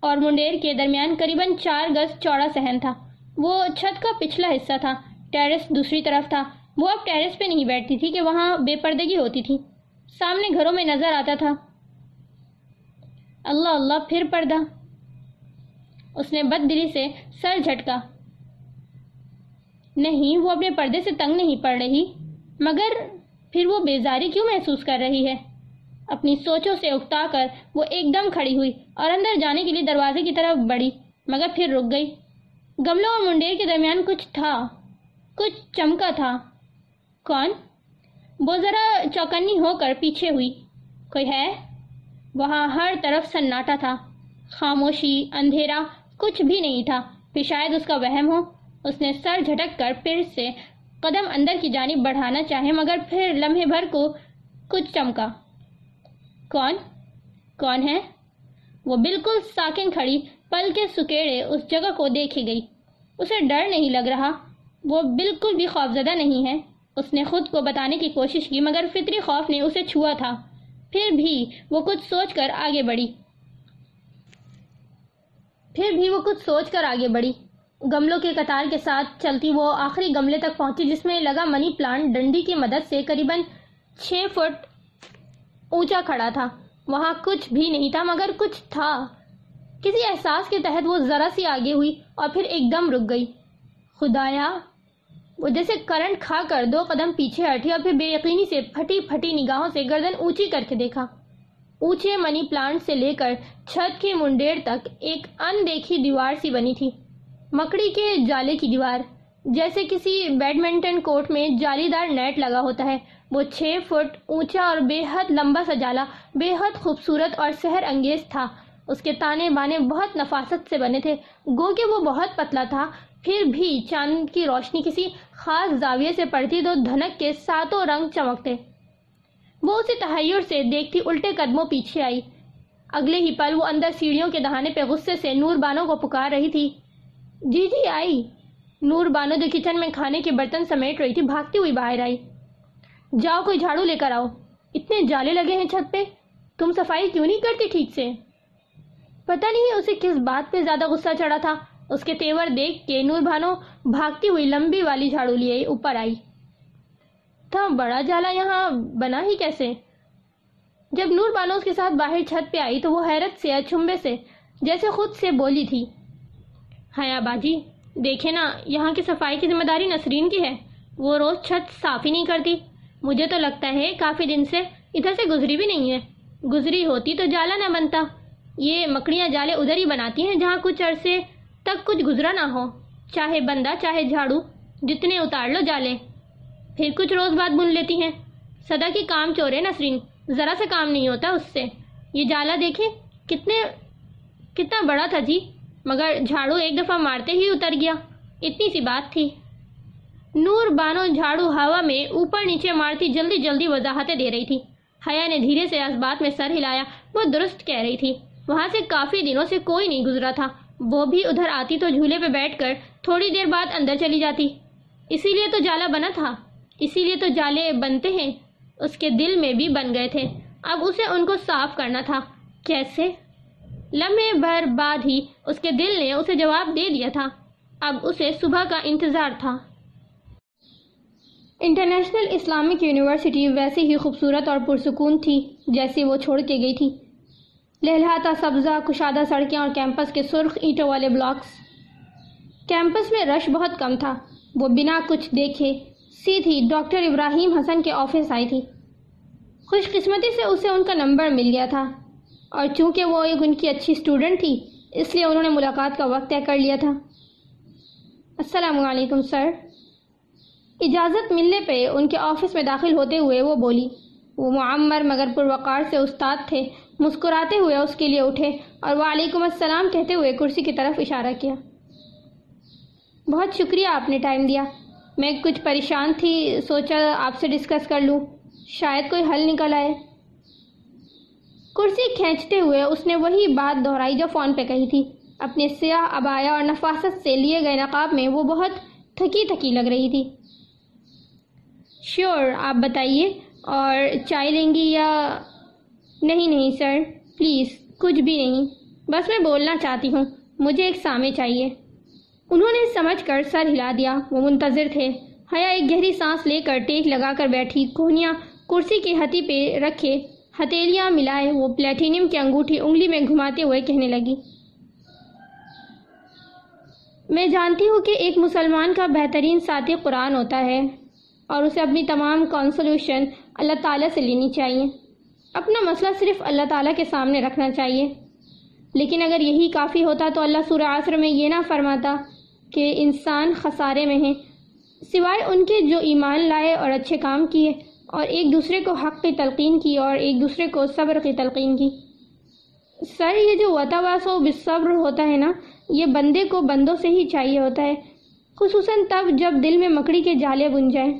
اور منڈیر کے درمیان قریب چار گز چوڑا سہن تھا۔ وہ چھت کا پچھلا حصہ تھا، ٹیرس دوسری طرف تھا۔ وہ اب ٹیرس پہ نہیں بیٹھتی تھی کہ وہاں بے پردگی ہوتی تھی۔ سامنے گھروں میں نظر آتا تھا۔ اللہ اللہ، پھر پردہ۔ اس نے بد دلی سے سر جھٹکا۔ نہیں، وہ اپنے پردے سے تنگ نہیں پڑ رہی، مگر پھر وہ بیزاری کیوں محسوس کر رہی ہے؟ اپنی سوچوں سے اکتا کر وہ ایک دم کھڑی ہوئی اور اندر جانے کے لیے دروازے کی طرف بڑھی، مگر پھر رک گئی۔ گملوں اور منڈیر کے درمیان کچھ تھا، کچھ چمکا تھا۔ کون؟ وہ ذرا چوکنی ہو کر پیچھے ہوئی۔ کوئی ہے؟ وہاں ہر طرف سناٹا تھا۔ خاموشی، اندھیرا، کچھ بھی نہیں تھا۔ پھر شاید اس کا وہم ہو۔ اس نے سر جھٹک کر پھر سے قدم اندر کی جانب بڑھانا چاہے، مگر پھر لمحے بھر کو کچھ چمکا۔ کون؟ کون ہے؟ وہ بالکل ساکن کھڑی، پل کے سکیڑے اس جگہ کو دیکھی گئی۔ اسے ڈر نہیں لگ رہا۔ وہ بالکل بھی خوفزدہ نہیں ہے۔ اس نے خود کو بتانے کی کوشش کی، مگر فطری خوف نے اسے چھوا تھا۔ پھر بھی وہ کچھ سوچ کر آگے بڑھی۔ پھر بھی وہ کچھ سوچ کر آگے بڑھی۔ گملوں کے قطار کے ساتھ چلتی وہ آخری گملے تک پہنچی، جس میں لگا منی پلانٹ ڈنڈی کی مدد سے قریب چھ فٹ اونچا کھڑا تھا۔ وہاں کچھ بھی نہیں تھا، مگر کچھ تھا۔ کسی احساس کے تحت وہ ذرا سی آگے ہوئی اور پھر ایک دم رک گئی۔ خدایا وہ جیسے کرنٹ کھا کر دو، قدم پیچھے ہٹی اور پھر بے یقینی سے پھٹی پھٹی نگاہوں سے گردن اونچی کر کے دیکھا۔ اونچے منی پلانٹ سے لے کر چھت کے منڈیر تک ایک ان دیکھی دیوار سی بنی تھی۔ مکڑی کے جالے کی دیوار، جیسے کسی بیڈمنٹن کورٹ میں جالی دار نیٹ لگا ہوتا ہے۔ وہ چھ فٹ اونچا اور بے حد لمبا سا جالا، بے حد خوبصورت اور سحر انگیز تھا۔ اس کے تانے بانے بہت نفاست سے بنے تھے۔ گو کہ وہ بہت پتلا تھا، پھر بھی چاند کی روشنی کسی خاص زاویے سے پڑتی تو دھنک کے ساتوں رنگ چمکتے۔ وہ اسے تحیر سے دیکھتی الٹے قدموں پیچھے آئی۔ اگلے ہی پل وہ اندر سیڑھیوں کے دہانے پہ غصے سے نور بانوں کو پکار رہی تھی۔ جی جی آئی۔ نور بانو جو کچن میں کھانے کے برتن سمیٹ رہی تھی، بھاگتی ہوئی باہر آئی۔ جاؤ کوئی جھاڑو لے کر آؤ۔ اتنے جالے لگے ہیں چھت پہ۔ تم صفائی کیوں نہیں کرتی ٹھیک سے؟ پتہ نہیں اسے کس بات پہ زیادہ غصہ چڑھا تھا۔ اس کے تیور دیکھ کے نور بانو بھاگتی ہوئی لمبی والی جھاڑو لیے اوپر آئی۔ تھا، بڑا جالا یہاں، بنا ہی کیسے؟ جب نور بانو اس کے ساتھ باہر چھت پہ آئی تو وہ حیرت سے، اچھمبے سے، جیسے خود سے بولی تھی۔ حیا باجی دیکھے نا، یہاں کی صفائی کی ذمہ داری نسرین کی ہے۔ وہ روز چھت صاف ہی نہیں کرتی۔ مجھے تو لگتا ہے کافی دن سے ادھر سے گزری بھی نہیں ہے۔ گزری ہوتی تو جالا نہ بنتا۔ یہ مکڑیاں جالے ادھر ہی بناتی ہیں جہاں کچھ عرصے تک کچھ گزرا نہ ہو۔ چاہے بندہ، چاہے جھاڑو، جتنے اتار لو جالے پھر کچھ روز بعد بن لیتی ہیں۔ سدا کی کام چورے نسرین، ذرا سا کام نہیں ہوتا اس سے۔ یہ جالا دیکھیں، کتنے، کتنا بڑا تھا جی۔ مگر جھاڑو ایک دفعہ مارتے ہی اتر گیا۔ اتنی سی بات تھی۔ نور بانو جھاڑو ہوا میں اوپر نیچے مارتی جلدی جلدی وضاحتیں دے رہی تھی۔ حیا نے دھیرے سے اس بات میں سر ہلایا۔ وہ درست کہہ رہی تھی۔ وہاں سے کافی دنوں سے کوئی نہیں گزرا تھا۔ وہ بھی ادھر آتی تو جھولے پہ بیٹھ کر تھوڑی دیر بعد اندر چلی جاتی۔ اسی لیے تو جالا بنا تھا۔ اسی لیے تو جالے بنتے ہیں۔ اس کے دل میں بھی بن گئے تھے۔ اب اسے ان کو صاف کرنا تھا۔ کیسے؟ لمحے بھر بعد ہی اس کے دل نے اسے جواب دے دیا تھا۔ اب اسے صبح کا انتظار تھا۔ انٹرنیشنل اسلامک یونیورسٹی ویسے ہی خوبصورت اور پرسکون تھی جیسے وہ چھوڑ کے گئی تھی۔ لہلاتا سبزہ، کشادہ سڑکیں اور کیمپس کے سرخ اینٹوں والے بلاکس۔ کیمپس میں رش بہت کم تھا۔ وہ بنا کچھ دیکھے، سیدھی ڈاکٹر ابراہیم حسن کے آفس آئی تھی۔ خوش قسمتی سے اسے ان کا نمبر مل گیا تھا۔ اور چونکہ وہ ایک ان کی اچھی اسٹوڈنٹ تھی، اس لیے انہوں نے ملاقات کا وقت طے کر لیا تھا۔ السلام علیکم، سر۔ اجازت ملنے پہ ان کے آفس میں داخل ہوتے ہوئے وہ بولی، وہ معمر مگر پروقار سے استاد تھے، مسکراتے ہوئے اس کے لیے اٹھے اور وعلیکم السلام کہتے ہوئے کرسی کی طرف اشارہ کیا۔ بہت شکریہ آپ نے ٹائم دیا۔ میں کچھ پریشان تھی، سوچا آپ سے ڈسکس کر لوں۔ شاید کوئی حل نکل آئے۔ کرسی کھینچتے ہوئے اس نے وہی بات دہرائی جو فون پہ کہی تھی۔ اپنے سیاہ، ابایا اور نفاست سے لیے گئے نقاب میں وہ بہت تھکی تھکی لگ رہی تھی۔ شیور آپ بتائیے، اور چائے لیں گی یا نہیں؟ نہیں سر، پلیز، کچھ بھی نہیں۔ بس میں بولنا چاہتی ہوں، مجھے ایک سامے چاہیے۔ انہوں نے سمجھ کر سر ہلا دیا، وہ منتظر تھے۔ حیا ایک گہری سانس لے کر ٹیک لگا کر بیٹھی کوہنیاں کرسی کی ہتھی پہ رکھے۔ ہتھیلیاں ملائے، وہ پلیٹینیم کی انگوٹھی انگلی میں گھماتے ہوئے کہنے لگی۔ میں جانتی ہوں کہ ایک مسلمان کا بہترین ساتھی قرآن ہوتا ہے۔ اور اسے اپنی تمام کانسولوشن اللہ تعالیٰ سے لینی چاہیے۔ اپنا مسئلہ صرف اللہ تعالیٰ کے سامنے رکھنا چاہیے۔ لیکن اگر یہی کافی ہوتا تو اللہ سورہ عصر میں یہ نہ فرماتا کہ انسان خسارے میں ہیں سوائے ان کے جو ایمان لائے اور اچھے کام کیے اور ایک دوسرے کو حق کی تلقین کی اور ایک دوسرے کو صبر کی تلقین کی۔ سر، یہ جو وطاواس و بصبر ہوتا ہے نا، یہ بندے کو بندوں سے ہی چاہیے ہوتا ہے۔ خصوصاً تب جب دل میں مکڑی کے جالے بن جائیں۔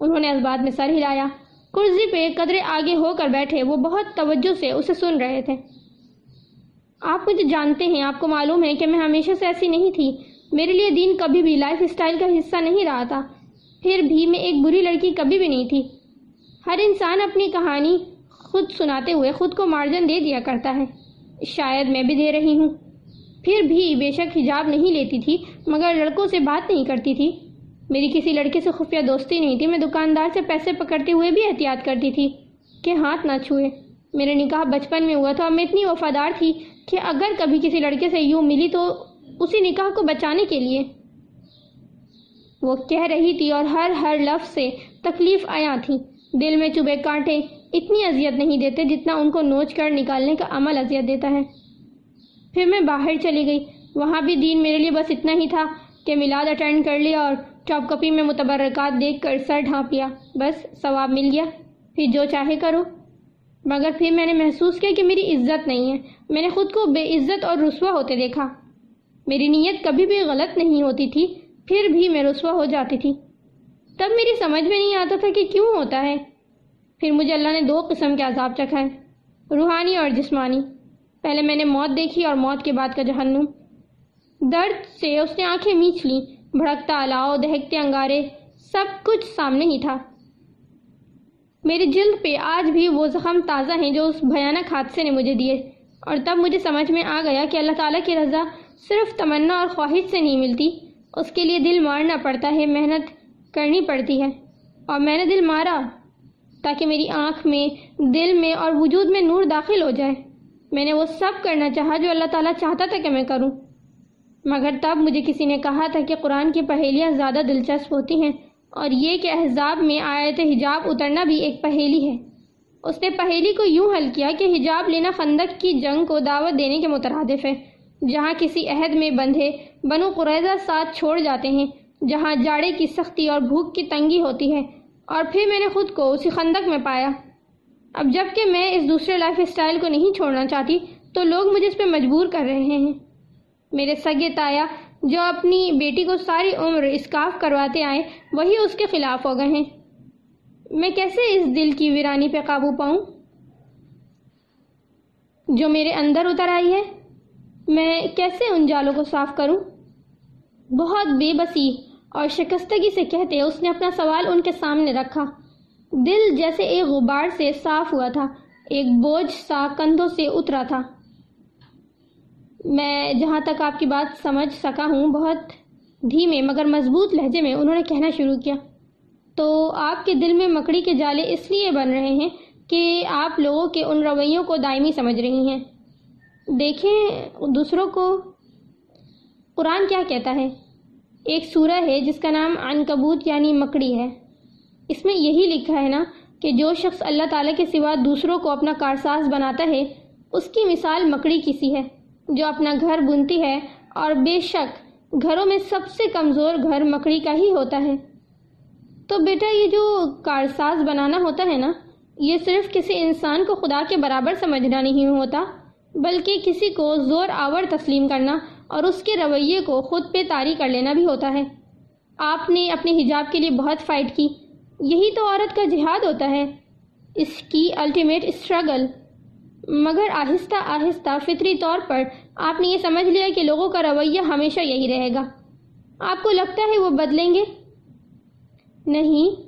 انہوں نے اس بات میں سر ہلایا۔ کرزی پہ قدرے آگے ہو کر بیٹھے، وہ بہت توجہ سے اسے سن رہے تھے۔ آپ مجھے جانتے ہیں، آپ کو معلوم ہے کہ میں ہمیشہ سے ایسی نہیں تھی۔ میرے لیے دین کبھی بھی لائف اسٹائل کا حصہ نہیں رہا تھا۔ پھر بھی میں ایک بری لڑکی کبھی بھی نہیں تھی۔ ہر انسان اپنی کہانی خود سناتے ہوئے خود کو مارجن دے دیا کرتا ہے۔ شاید میں بھی دے رہی ہوں۔ پھر بھی بے شک حجاب نہیں لیتی تھی، مگر لڑکوں سے بات نہیں کرتی تھی۔ میری کسی لڑکے سے خفیہ دوستی نہیں تھی، میں دکاندار سے پیسے پکڑتے ہوئے بھی احتیاط کرتی تھی کہ ہاتھ نہ چھوئے۔ میرے نکاح بچپن میں ہوا تھا اور میں اتنی وفادار تھی کہ اگر کبھی کسی لڑکے سے یوں ملی تو اسی نکاح کو بچانے کے لیے۔ وہ کہہ رہی تھی اور ہر ہر لفظ سے تکلیف آیا تھی دل میں چبے کانٹے اتنی اذیت نہیں دیتے جتنا ان کو نوچ کر نکالنے کا عمل اذیت دیتا ہے۔ پھر میں باہر چلی گئی۔ وہاں بھی دین میرے لیے بس اتنا ہی تھا کہ میلاد اٹینڈ کر لیا اور ٹاپ کپی میں متبرکات دیکھ کر سر ڈھانپ لیا بس ثواب مل گیا۔ پھر جو چاہے کرو۔ مگر پھر میں نے محسوس کیا کہ میری عزت نہیں ہے۔ میں نے خود کو بے عزت اور رسوا ہوتے دیکھا۔ میری نیت کبھی بھی غلط نہیں ہوتی تھی۔ پھر بھی میں رسوا ہو جاتی تھی۔ تب میری سمجھ میں نہیں آتا تھا کہ کیوں ہوتا ہے۔ پھر مجھے اللہ نے دو قسم کے عذاب چکھا ہے روحانی اور جسمانی۔ پہلے میں نے موت دیکھی اور موت کے بعد کا جہنم۔ درد سے اس نے آنکھیں میچ لی بھڑکتا الاؤ دہکتے انگارے، سب کچھ سامنے ہی تھا۔ میری جلد پہ آج بھی وہ زخم تازہ ہیں جو اس بھیانک حادثے نے مجھے دیے۔ اور تب مجھے سمجھ میں آ گیا کہ اللہ تعالیٰ کی رضا صرف تمنا اور خواہش سے نہیں ملتی۔ اس کے لیے دل مارنا پڑتا ہے، محنت کرنی پڑتی ہے۔ اور میں نے دل مارا تاکہ میری آنکھ میں، دل میں اور وجود میں نور داخل ہو جائے۔ میں نے وہ سب کرنا چاہا جو اللہ تعالیٰ چاہتا تھا کہ میں کروں۔ مگر تب مجھے کسی نے کہا تھا کہ قرآن کی پہیلیاں زیادہ دلچسپ ہوتی ہیں اور یہ کہ احزاب میں آیت حجاب اترنا بھی ایک پہیلی ہے۔ اس نے پہیلی کو یوں حل کیا کہ حجاب لینا خندق کی جنگ کو دعوت دینے کے مترادف ہے، جہاں کسی عہد میں بندھے بنو قریضہ ساتھ چھوڑ جاتے ہیں، جہاں جاڑے کی سختی اور بھوک کی تنگی ہوتی ہے۔ اور پھر میں نے خود کو اسی خندق میں پایا۔ اب جبکہ میں اس دوسرے لائف اسٹائل کو نہیں چھوڑنا چاہتی، تو لوگ مجھے اس پہ مجبور کر رہے ہیں۔ میرے سگے تایا، جو اپنی بیٹی کو ساری عمر اسکاف کرواتے آئے، وہی اس کے خلاف ہو گئے ہیں۔ میں کیسے اس دل کی ویرانی پہ قابو پاؤں؟ جو میرے اندر اتر آئی ہے، میں کیسے ان جالوں کو صاف کروں؟ بہت بے بسی اور شکستگی سے کہتے اس نے اپنا سوال ان کے سامنے رکھا۔ دل جیسے ایک غبار سے صاف ہوا تھا، ایک بوجھ سا کندھوں سے اترا تھا۔ میں جہاں تک آپ کی بات سمجھ سکا ہوں، بہت دھیمے مگر مضبوط لہجے میں انہوں نے کہنا شروع کیا۔ تو آپ کے دل میں مکڑی کے جالے اس لیے بن رہے ہیں کہ آپ لوگوں کے ان رویوں کو دائمی سمجھ رہی ہیں۔ دیکھیں دوسروں کو۔ قرآن کیا کہتا ہے؟ ایک سورہ ہے جس کا نام عنکبوت یعنی مکڑی ہے۔ اس میں یہی لکھا ہے نا کہ جو شخص اللہ تعالیٰ کے سوا دوسروں کو اپنا کارساز بناتا ہے، اس کی مثال مکڑی کسی ہے۔ جو اپنا گھر بنتی ہے، اور بے شک گھروں میں سب سے کمزور گھر مکڑی کا ہی ہوتا ہے۔ تو بیٹا، یہ جو کارساز بنانا ہوتا ہے نا، یہ صرف کسی انسان کو خدا کے برابر سمجھنا نہیں ہوتا، بلکہ کسی کو زور آور تسلیم کرنا اور اس کے رویے کو خود پہ طاری کر لینا بھی ہوتا ہے۔ آپ نے اپنے حجاب کے لیے بہت فائٹ کی۔ یہی تو عورت کا جہاد ہوتا ہے۔ اس کی الٹیمیٹ اسٹرگل مگر آہستہ آہستہ فطری طور پر آپ نے یہ سمجھ لیا کہ لوگوں کا رویہ ہمیشہ یہی رہے گا۔ آپ کو لگتا ہے وہ بدلیں گے؟ نہیں،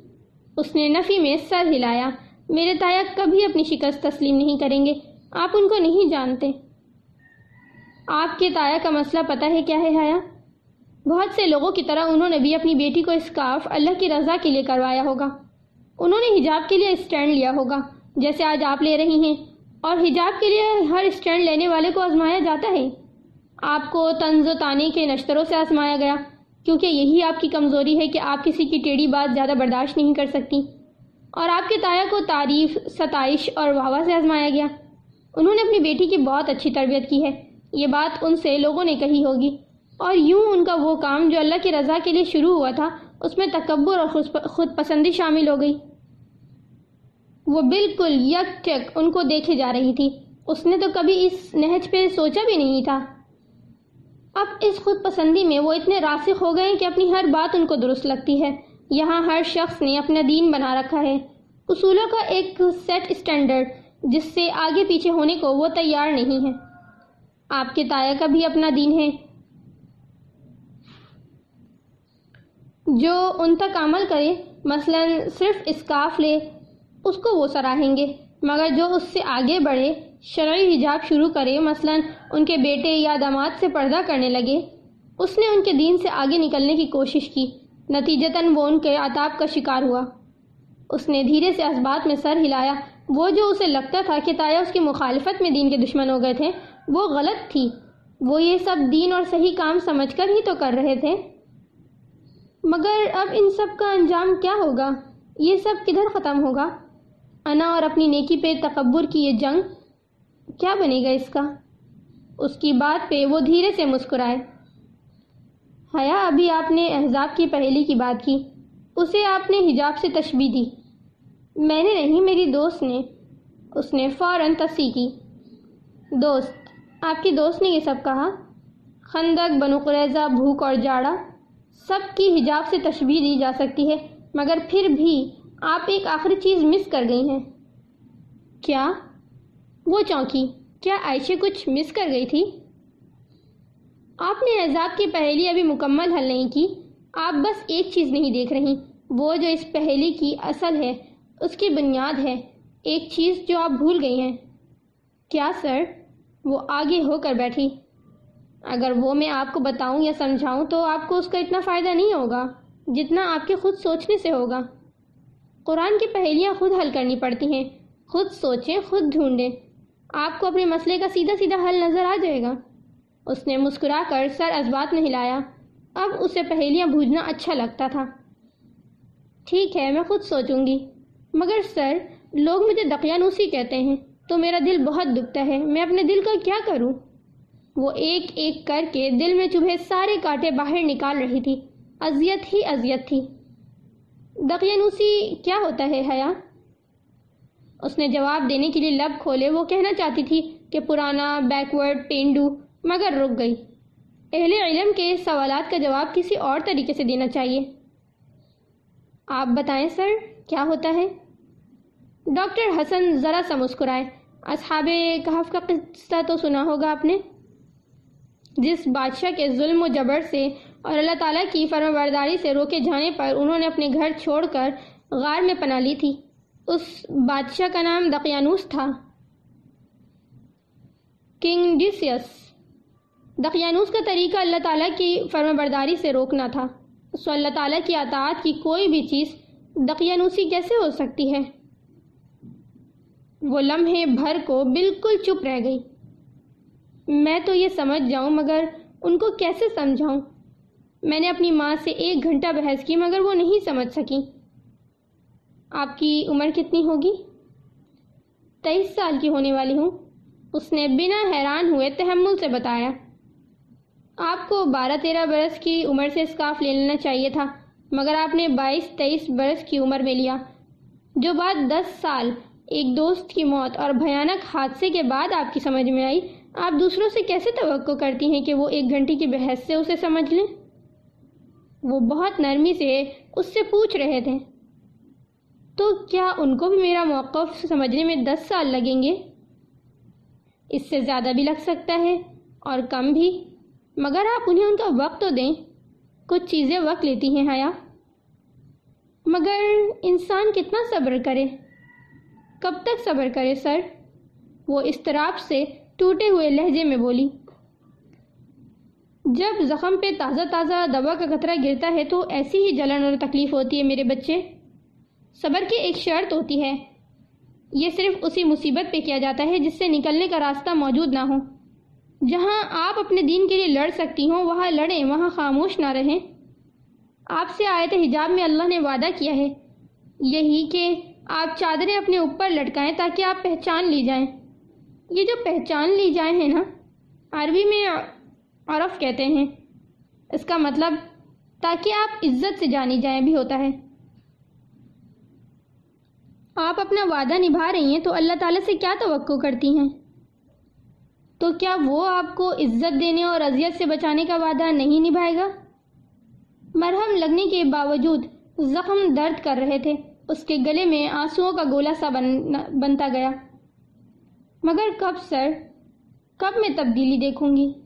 اس نے نفی میں سر ہلایا۔ میرے تایا کبھی اپنی شکست تسلیم نہیں کریں گے۔ آپ ان کو نہیں جانتے۔ آپ کے تایا کا مسئلہ پتہ ہے کیا ہے حیا بہت سے لوگوں کی طرح انہوں نے بھی اپنی بیٹی کو اسکارف اللہ کی رضا کے لیے کروایا ہوگا۔ انہوں نے حجاب کے لیے اسٹینڈ لیا ہوگا، جیسے آج آپ لے رہی ہیں۔ اور حجاب کے لیے ہر اسٹینڈ لینے والے کو آزمایا جاتا ہے۔ آپ کو طنز و تانے کے نشتروں سے آزمایا گیا، کیونکہ یہی آپ کی کمزوری ہے کہ آپ کسی کی ٹیڑھی بات زیادہ برداشت نہیں کر سکتی۔ اور آپ کے تایا کو تعریف، ستائش اور واہ سے آزمایا گیا۔ انہوں نے اپنی بیٹی کی بہت اچھی تربیت کی ہے۔ یہ بات ان سے لوگوں نے کہی ہوگی۔ اور یوں ان کا وہ کام جو اللہ کی رضا کے لیے شروع ہوا تھا، اس میں تکبر اور خود پسندی شامل ہو گئی۔ وہ بالکل یک ٹک ان کو دیکھے جا رہی تھی۔ اس نے تو کبھی اس نہج پہ سوچا بھی نہیں تھا۔ اب اس خود پسندی میں وہ اتنے راسخ ہو گئے کہ اپنی ہر بات ان کو درست لگتی ہے۔ یہاں ہر شخص نے اپنا دین بنا رکھا ہے۔ اصولوں کا ایک سیٹ اسٹینڈرڈ جس سے آگے پیچھے ہونے کو وہ تیار نہیں ہے۔ آپ کے تایا کا بھی اپنا دین ہے۔ جو ان تک عمل کرے، مثلا صرف اسکاف لے اس کو وہ سراہیں گے۔ مگر جو اس سے آگے بڑھے، شرعی حجاب شروع کرے، مثلا ان کے بیٹے یا داماد سے پردہ کرنے لگے، اس نے ان کے دین سے آگے نکلنے کی کوشش کی۔ نتیجتاً وہ ان کے عطاب کا شکار ہوا۔ اس نے دھیرے سے اسبات میں سر ہلایا۔ وہ جو اسے لگتا تھا کہ تایا اس کی مخالفت میں دین کے دشمن ہو گئے تھے، وہ غلط تھی۔ وہ یہ سب دین اور صحیح کام سمجھ کر ہی تو کر رہے تھے۔ مگر اب ان سب کا انجام کیا ہوگا؟ یہ سب کدھر ختم ہوگا؟ انا اور اپنی نیکی پہ تکبر کی یہ جنگ کیا بنے گا اس کا؟ اس کی بات پہ وہ دھیرے سے مسکرائے۔ حیا، ابھی آپ نے احزاب کی پہلی کی بات کی۔ اسے آپ نے حجاب سے تشبیح دی۔ میں نے نہیں، میری دوست نے۔ اس نے فوراً تصحیح کی۔ دوست، آپ کی دوست نے یہ سب کہا؟ خندق، بنو قریضہ بھوک اور جاڑا سب کی حجاب سے تشبیح دی جا سکتی ہے، مگر پھر بھی آپ ایک آخری چیز مس کر گئی ہیں۔ کیا؟ وہ چونکی، کیا عائشہ کچھ مس کر گئی تھی؟ آپ نے عذاب کی پہلی ابھی مکمل حل نہیں کی۔ آپ بس ایک چیز نہیں دیکھ رہی۔ وہ جو اس پہلی کی اصل ہے، اس کی بنیاد ہے۔ ایک چیز جو آپ بھول گئی ہیں۔ کیا سر؟ وہ آگے ہو کر بیٹھی۔ اگر وہ میں آپ کو بتاؤں یا سمجھاؤں تو آپ کو اس کا اتنا فائدہ نہیں ہوگا، جتنا آپ کے خود سوچنے سے ہوگا۔ قرآن کی پہلیاں خود حل کرنی پڑتی ہیں۔ خود سوچیں، خود ڈھونڈیں۔ آپ کو اپنے مسئلے کا سیدھا سیدھا حل نظر آ جائے گا۔ اس نے مسکرا کر سر ازبات میں ہلایا اب اسے پہلیاں بوجھنا اچھا لگتا تھا۔ ٹھیک ہے، میں خود سوچوں گی۔ مگر سر، لوگ مجھے دقیانوسی کہتے ہیں۔ تو میرا دل بہت دکھتا ہے۔ میں اپنے دل کا کیا کروں؟ وہ ایک ایک کر کے دل میں چبھے سارے کاٹے باہر نکال رہی تھی۔ اذیت ہی اذیت تھی۔ دقیانوسی کیا ہوتا ہے حیا؟ اس نے جواب دینے کے لیے لب کھولے، وہ کہنا چاہتی تھی کہ پرانا بیکورڈ پینڈو، مگر رک گئی۔ اہل علم کے سوالات کا جواب کسی اور طریقے سے دینا چاہیے۔ آپ بتائیں سر، کیا ہوتا ہے؟ ڈاکٹر حسن ذرا سا مسکرائے۔ اصحاب کہف کا قصہ تو سنا ہوگا آپ نے۔ جس بادشاہ کے ظلم و جبر سے اور اللہ تعالیٰ کی فرم برداری سے روکے جانے پر انہوں نے اپنے گھر چھوڑ کر غار میں پناہ لی تھی۔ اس بادشاہ کا نام دقیانوس تھا۔ کنگ ڈیسیس۔ دقیانوس کا طریقہ اللہ تعالیٰ کی فرم برداری سے روکنا تھا۔ سو اللہ تعالیٰ کی اطاعت کی کوئی بھی چیز دقیانوسی کیسے ہو سکتی ہے؟ وہ لمحے بھر کو بالکل چپ رہ گئی۔ میں تو یہ سمجھ جاؤں، مگر ان کو کیسے سمجھاؤں؟ میں نے اپنی ماں سے ایک گھنٹہ بحث کی مگر وہ نہیں سمجھ سکی۔ آپ کی عمر کتنی ہوگی؟ تیئیس سال کی ہونے والی ہوں۔ اس نے بنا حیران ہوئے تحمل سے بتایا۔ آپ کو بارہ تیرہ برس کی عمر سے اسکاف لے لینا چاہیے تھا، مگر آپ نے بائیس تیئیس برس کی عمر میں لیا۔ جو بات دس سال، ایک دوست کی موت اور بھیانک حادثے کے بعد آپ کی سمجھ میں آئی، آپ دوسروں سے کیسے توقع کرتی ہیں کہ وہ ایک گھنٹے کی بحث سے اسے سمجھ لیں؟ وہ بہت نرمی سے اس سے پوچھ رہے تھے۔ تو کیا ان کو بھی میرا موقف سمجھنے میں دس سال لگیں گے؟ اس سے زیادہ بھی لگ سکتا ہے اور کم بھی۔ مگر آپ انہیں ان کا وقت تو دیں۔ کچھ چیزیں وقت لیتی ہیں حیا۔ مگر انسان کتنا صبر کرے؟ کب تک صبر کرے سر؟ وہ استراب سے ٹوٹے ہوئے لہجے میں بولی۔ جب زخم پہ تازہ تازہ دوا کا قطرہ گرتا ہے تو ایسی ہی جلن اور تکلیف ہوتی ہے میرے بچے۔ صبر کی ایک شرط ہوتی ہے۔ یہ صرف اسی مصیبت پہ کیا جاتا ہے جس سے نکلنے کا راستہ موجود نہ ہو۔ جہاں آپ اپنے دین کے لیے لڑ سکتی ہوں، وہاں لڑیں، وہاں خاموش نہ رہیں۔ آپ سے آیت حجاب میں اللہ نے وعدہ کیا ہے۔ یہی کہ آپ چادریں اپنے اوپر لٹکائیں تاکہ آپ پہچان لی جائیں۔ یہ جو پہچان لی جائیں ہیں نا، عربی میں عرف کہتے ہیں۔ اس کا مطلب تاکہ آپ عزت سے جانی جائیں بھی ہوتا ہے۔ آپ اپنا وعدہ نبھا رہی ہیں تو اللہ تعالیٰ سے کیا توقع کرتی ہیں؟ تو کیا وہ آپ کو عزت دینے اور اذیت سے بچانے کا وعدہ نہیں نبھائے گا؟ مرہم لگنے کے باوجود زخم درد کر رہے تھے۔ اس کے گلے میں آنسوؤں کا گولا سا بنتا گیا۔ مگر کب سر، کب میں تبدیلی دیکھوں گی؟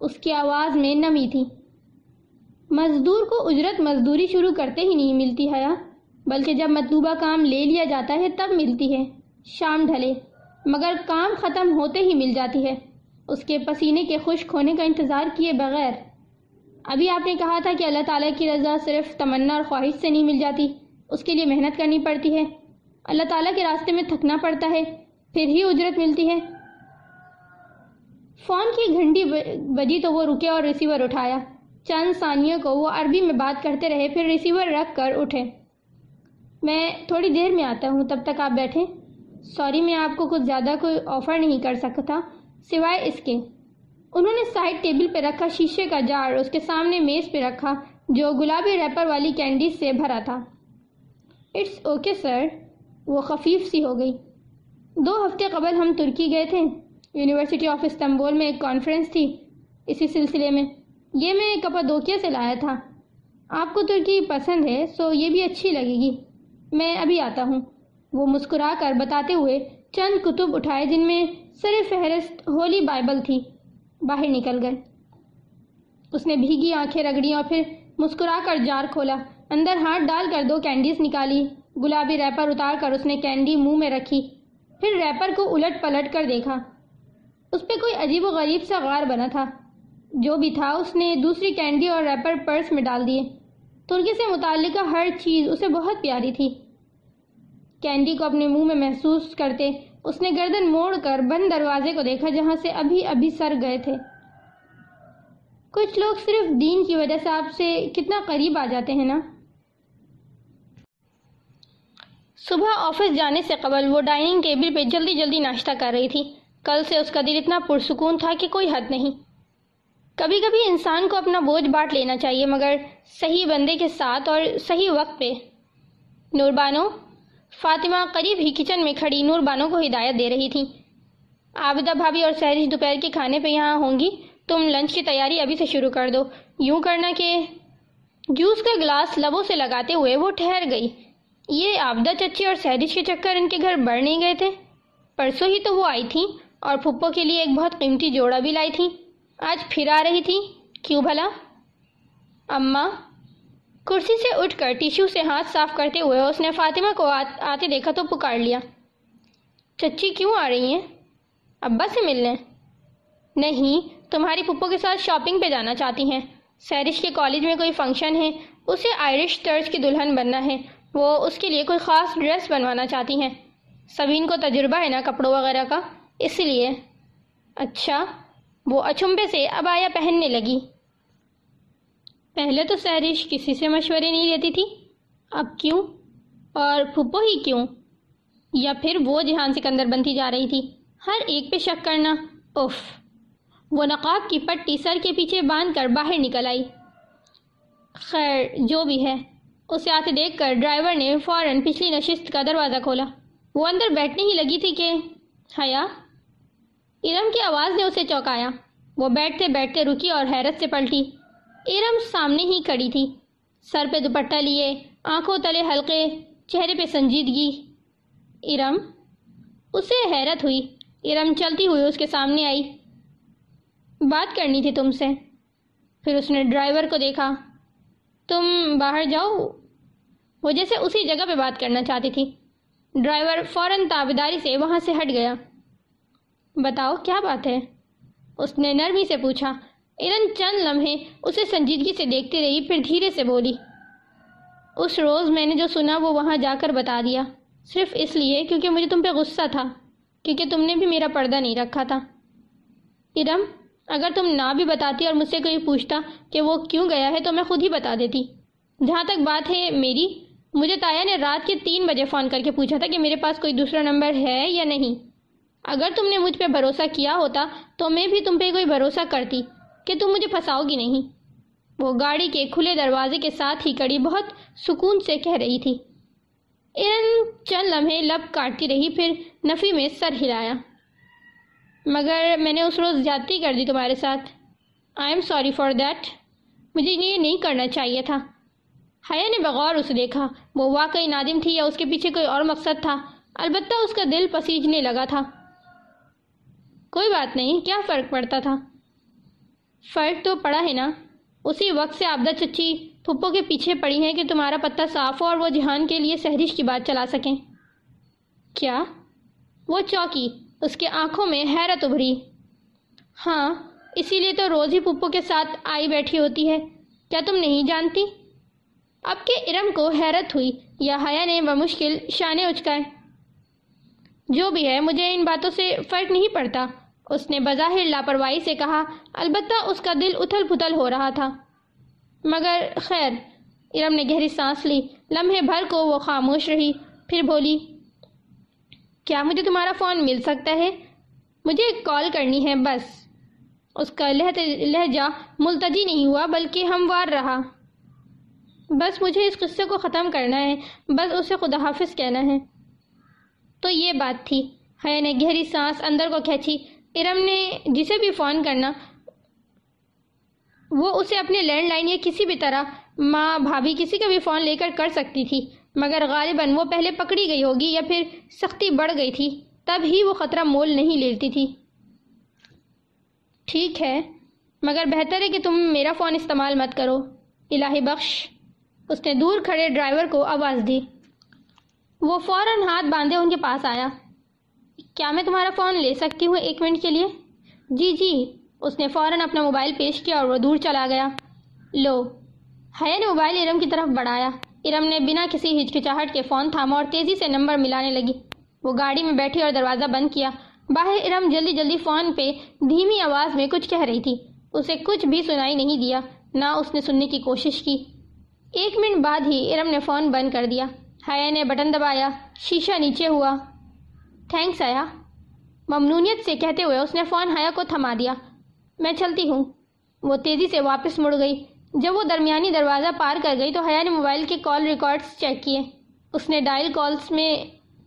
اس کی آواز میں نمی تھی۔ مزدور کو اجرت مزدوری شروع کرتے ہی نہیں ملتی حیا بلکہ جب مطلوبہ کام لے لیا جاتا ہے تب ملتی ہے۔ شام ڈھلے، مگر کام ختم ہوتے ہی مل جاتی ہے۔ اس کے پسینے کے خشک ہونے کا انتظار کیے بغیر۔ ابھی آپ نے کہا تھا کہ اللہ تعالیٰ کی رضا صرف تمنا اور خواہش سے نہیں مل جاتی، اس کے لیے محنت کرنی پڑتی ہے۔ اللہ تعالیٰ کے راستے میں تھکنا پڑتا ہے، پھر ہی اجرت ملتی ہے۔ فون کی گھنٹی بجی تو وہ رکے اور ریسیور اٹھایا۔ چند ثانیوں کو وہ عربی میں بات کرتے رہے، پھر ریسیور رکھ کر اٹھے۔ میں تھوڑی دیر میں آتا ہوں، تب تک آپ بیٹھیں۔ سوری میں آپ کو کچھ زیادہ کوئی آفر نہیں کر سکتا، سوائے اس کے۔ انہوں نے سائڈ ٹیبل پہ رکھا شیشے کا جار، اس کے سامنے میز پہ رکھا، جو گلابی ریپر والی کینڈیز سے بھرا تھا۔ اٹس اوکے سر وہ خفیف سی ہو گئی۔ دو ہفتے قبل ہم ترکی گئے تھے۔ یونیورسٹی آف استنبول میں ایک کانفرنس تھی اسی سلسلے میں۔ یہ میں کپادوکیا سے لایا تھا۔ آپ کو ترکی پسند ہے، سو یہ بھی اچھی لگے گی۔ میں ابھی آتا ہوں۔ وہ مسکرا کر بتاتے ہوئے چند کتب اٹھائے جن میں سر فہرست ہولی بائبل تھی۔ باہر نکل گئے۔ اس نے بھیگی آنکھیں رگڑی اور پھر مسکرا کر جار کھولا۔ اندر ہاتھ ڈال کر دو کینڈیز نکالی۔ گلابی ریپر اتار کر اس نے کینڈی منہ میں رکھی۔ پھر ریپر کو الٹ پلٹ کر دیکھا۔ اس پہ کوئی عجیب و غریب سا غار بنا تھا۔ جو بھی تھا، اس نے دوسری کینڈی اور ریپر پرس میں ڈال دیے۔ ترکی سے متعلقہ ہر چیز اسے بہت پیاری تھی۔ کینڈی کو اپنے منہ میں محسوس کرتے اس نے گردن موڑ کر بند دروازے کو دیکھا جہاں سے ابھی ابھی سر گئے تھے۔ کچھ لوگ صرف دین کی وجہ سے آپ سے کتنا قریب آ جاتے ہیں نا؟ صبح آفس جانے سے قبل وہ ڈائننگ ٹیبل پہ جلدی جلدی ناشتہ کر رہی تھی۔ کل سے اس کا دل اتنا پرسکون تھا کہ کوئی حد نہیں۔ کبھی کبھی انسان کو اپنا بوجھ بانٹ لینا چاہیے، مگر صحیح بندے کے ساتھ اور صحیح وقت پہ۔ نور بانو فاطمہ قریب ہی کچن میں کھڑی نور بانو کو ہدایت دے رہی تھی عابدہ بھابھی اور سہرش دوپہر کے کھانے پہ یہاں ہوں گی، تم لنچ کی تیاری ابھی سے شروع کر دو۔ یوں کرنا کہ جوس کا گلاس لبوں سے لگاتے ہوئے وہ ٹھہر گئی۔ یہ آبدہ چچی اور سہرش کے چکر ان کے گھر بڑھ نہیں گئے تھے۔ پرسوں ہی تو وہ آئی تھیں۔ اور پھپھو کے لیے ایک بہت قیمتی جوڑا بھی لائی تھی آج پھر آ رہی تھی کیوں بھلا؟ اماں، کرسی سے اٹھ کر ٹیشو سے ہاتھ صاف کرتے ہوئے اس نے فاطمہ کو آتے دیکھا تو پکار لیا۔ چچی کیوں آ رہی ہیں؟ ابا سے ملنے۔ نہیں، تمہاری پپو کے ساتھ شاپنگ پہ جانا چاہتی ہیں۔ سیرش کے کالج میں کوئی فنکشن ہے؟ اسے آئرش طرز کی دلہن بننا ہے۔ وہ اس کے لیے کوئی خاص ڈریس بنوانا چاہتی ہیں۔ سبین کو تجربہ ہے نا کپڑوں وغیرہ کا؟ اس لیے اچھا وہ اچھمبے سے اب آیا پہننے لگی۔ پہلے تو سہرش کسی سے مشورے نہیں لیتی تھی، اب کیوں؟ اور پھپھو ہی کیوں؟ یا پھر وہ جہان سکندر بنتی جا رہی تھی۔ ہر ایک پہ شک کرنا اف وہ نقاب کی پٹی سر کے پیچھے باندھ کر باہر نکل آئی۔ خیر، جو بھی ہے۔ اسے آتے دیکھ کر ڈرائیور نے فوراً پچھلی نشست کا دروازہ کھولا۔ وہ اندر بیٹھنے ہی لگی تھی کہ، حیا ارم کی آواز نے اسے چوکایا۔ وہ بیٹھتے بیٹھتے رکی اور حیرت سے پلٹی۔ ارم سامنے ہی کھڑی تھی۔ سر پہ دوپٹہ لیے، آنکھوں تلے ہلکے چہرے پہ سنجیدگی۔ ارم اسے حیرت ہوئی۔ ارم چلتی ہوئی اس کے سامنے آئی۔ بات کرنی تھی تم سے۔ پھر اس نے ڈرائیور کو دیکھا۔ تم باہر جاؤ۔ وہ جیسے اسی جگہ پہ بات کرنا چاہتی تھی۔ ڈرائیور فوراً تابداری سے وہاں سے ہٹ گیا۔ بتاؤ، کیا بات ہے؟ اس نے نرمی سے پوچھا۔ ارن چند لمحے اسے سنجیدگی سے دیکھتی رہی، پھر دھیرے سے بولی، اس روز میں نے جو سنا، وہ وہاں جا کر بتا دیا۔ صرف اس لیے، کیونکہ مجھے تم پہ غصہ تھا، کیونکہ تم نے بھی میرا پردہ نہیں رکھا تھا۔ ارم اگر تم نہ بھی بتاتی اور مجھ سے کوئی پوچھتا کہ وہ کیوں گیا ہے، تو میں خود ہی بتا دیتی۔ جہاں تک بات ہے میری، مجھے تایا نے رات کے تین بجے فون کر کے پوچھا تھا کہ میرے پاس کوئی دوسرا نمبر ہے یا نہیں۔ اگر تم نے مجھ پہ بھروسہ کیا ہوتا تو میں بھی تم پہ کوئی بھروسہ کرتی کہ تم مجھے پھنساؤ گی نہیں۔ وہ گاڑی کے کھلے دروازے کے ساتھ ہی کڑی بہت سکون سے کہہ رہی تھی۔ ارن چند لمحے لب کاٹتی رہی، پھر نفی میں سر ہلایا۔ مگر میں نے اس روز زیادتی کر دی تمہارے ساتھ۔ I am sorry for that مجھے یہ نہیں کرنا چاہیے تھا۔ حیا نے بغور اسے دیکھا۔ وہ واقعی نادم تھی یا اس کے پیچھے کوئی اور مقصد تھا؟ البتہ اس کا دل پسیجنے لگا تھا۔ کوئی بات نہیں، کیا فرق پڑتا تھا؟ فرق تو پڑا ہے نا۔ اسی وقت سے آبدہ چچی پھپھو کے پیچھے پڑی ہیں کہ تمہارا پتہ صاف ہو اور وہ جہان کے لیے سہرش کی بات چلا سکیں۔ کیا؟ وہ چوکی، اس کے آنکھوں میں حیرت ابھری۔ ہاں اسی لیے تو روز ہی پھپھو کے ساتھ آئی بیٹھی ہوتی ہے۔ کیا تم نہیں جانتی؟ اب کے ارم کو حیرت ہوئی، یا حیا نے بمشکل شانے اچکائے۔ جو بھی ہے، مجھے ان باتوں سے فرق نہیں پڑتا۔ اس نے بظاہر لاپرواہی سے کہا، البتہ اس کا دل اتھل پھتل ہو رہا تھا۔ مگر خیر، ارم نے گہری سانس لی۔ لمحے بھر کو وہ خاموش رہی۔ پھر بولی، کیا مجھے تمہارا فون مل سکتا ہے؟ مجھے کال کرنی ہے، بس۔ اس کا لہجہ ملتجی نہیں ہوا، بلکہ ہموار رہا۔ بس مجھے اس قصے کو ختم کرنا ہے، بس اسے خدا حافظ کہنا ہے۔ تو یہ بات تھی۔ حیا نے گہری سانس اندر کو کھینچی۔ ارم نے جسے بھی فون کرنا، وہ اسے اپنے لینڈ لائن یا کسی بھی طرح ماں، بھابھی کسی کا بھی فون لے کر کر سکتی تھی، مگر غالباً وہ پہلے پکڑی گئی ہوگی یا پھر سختی بڑھ گئی تھی، تب ہی وہ خطرہ مول نہیں لیتی تھی۔ ٹھیک ہے، مگر بہتر ہے کہ تم میرا فون استعمال مت کرو۔ الہی بخش، اس نے دور کھڑے ڈرائیور کو آواز دی۔ وہ فوراً ہاتھ باندھے ان کے پاس آیا۔ کیا میں تمہارا فون لے سکتی ہوں ایک منٹ کے لیے؟ جی جی۔ اس نے فوراً اپنا موبائل پیش کیا اور وہ دور چلا گیا۔ لو حیا نے موبائل ارم کی طرف بڑھایا۔ ارم نے بنا کسی ہچکچاہٹ کے فون تھاما اور تیزی سے نمبر ملانے لگی۔ وہ گاڑی میں بیٹھی اور دروازہ بند کیا۔ باہر ارم جلدی جلدی فون پہ دھیمی آواز میں کچھ کہہ رہی تھی۔ اسے کچھ بھی سنائی نہیں دیا، نہ اس نے سننے کی کوشش کی۔ ایک منٹ بعد ہی ارم نے فون بند کر دیا۔ حیا نے بٹن دبایا، شیشہ نیچے ہوا۔ تھینکس آیا ممنونیت سے کہتے ہوئے اس نے فون حیا کو تھما دیا۔ میں چلتی ہوں۔ وہ تیزی سے واپس مڑ گئی۔ جب وہ درمیانی دروازہ پار کر گئی تو حیا نے موبائل کے کال ریکارڈز چیک کیے۔ اس نے ڈائل کالز میں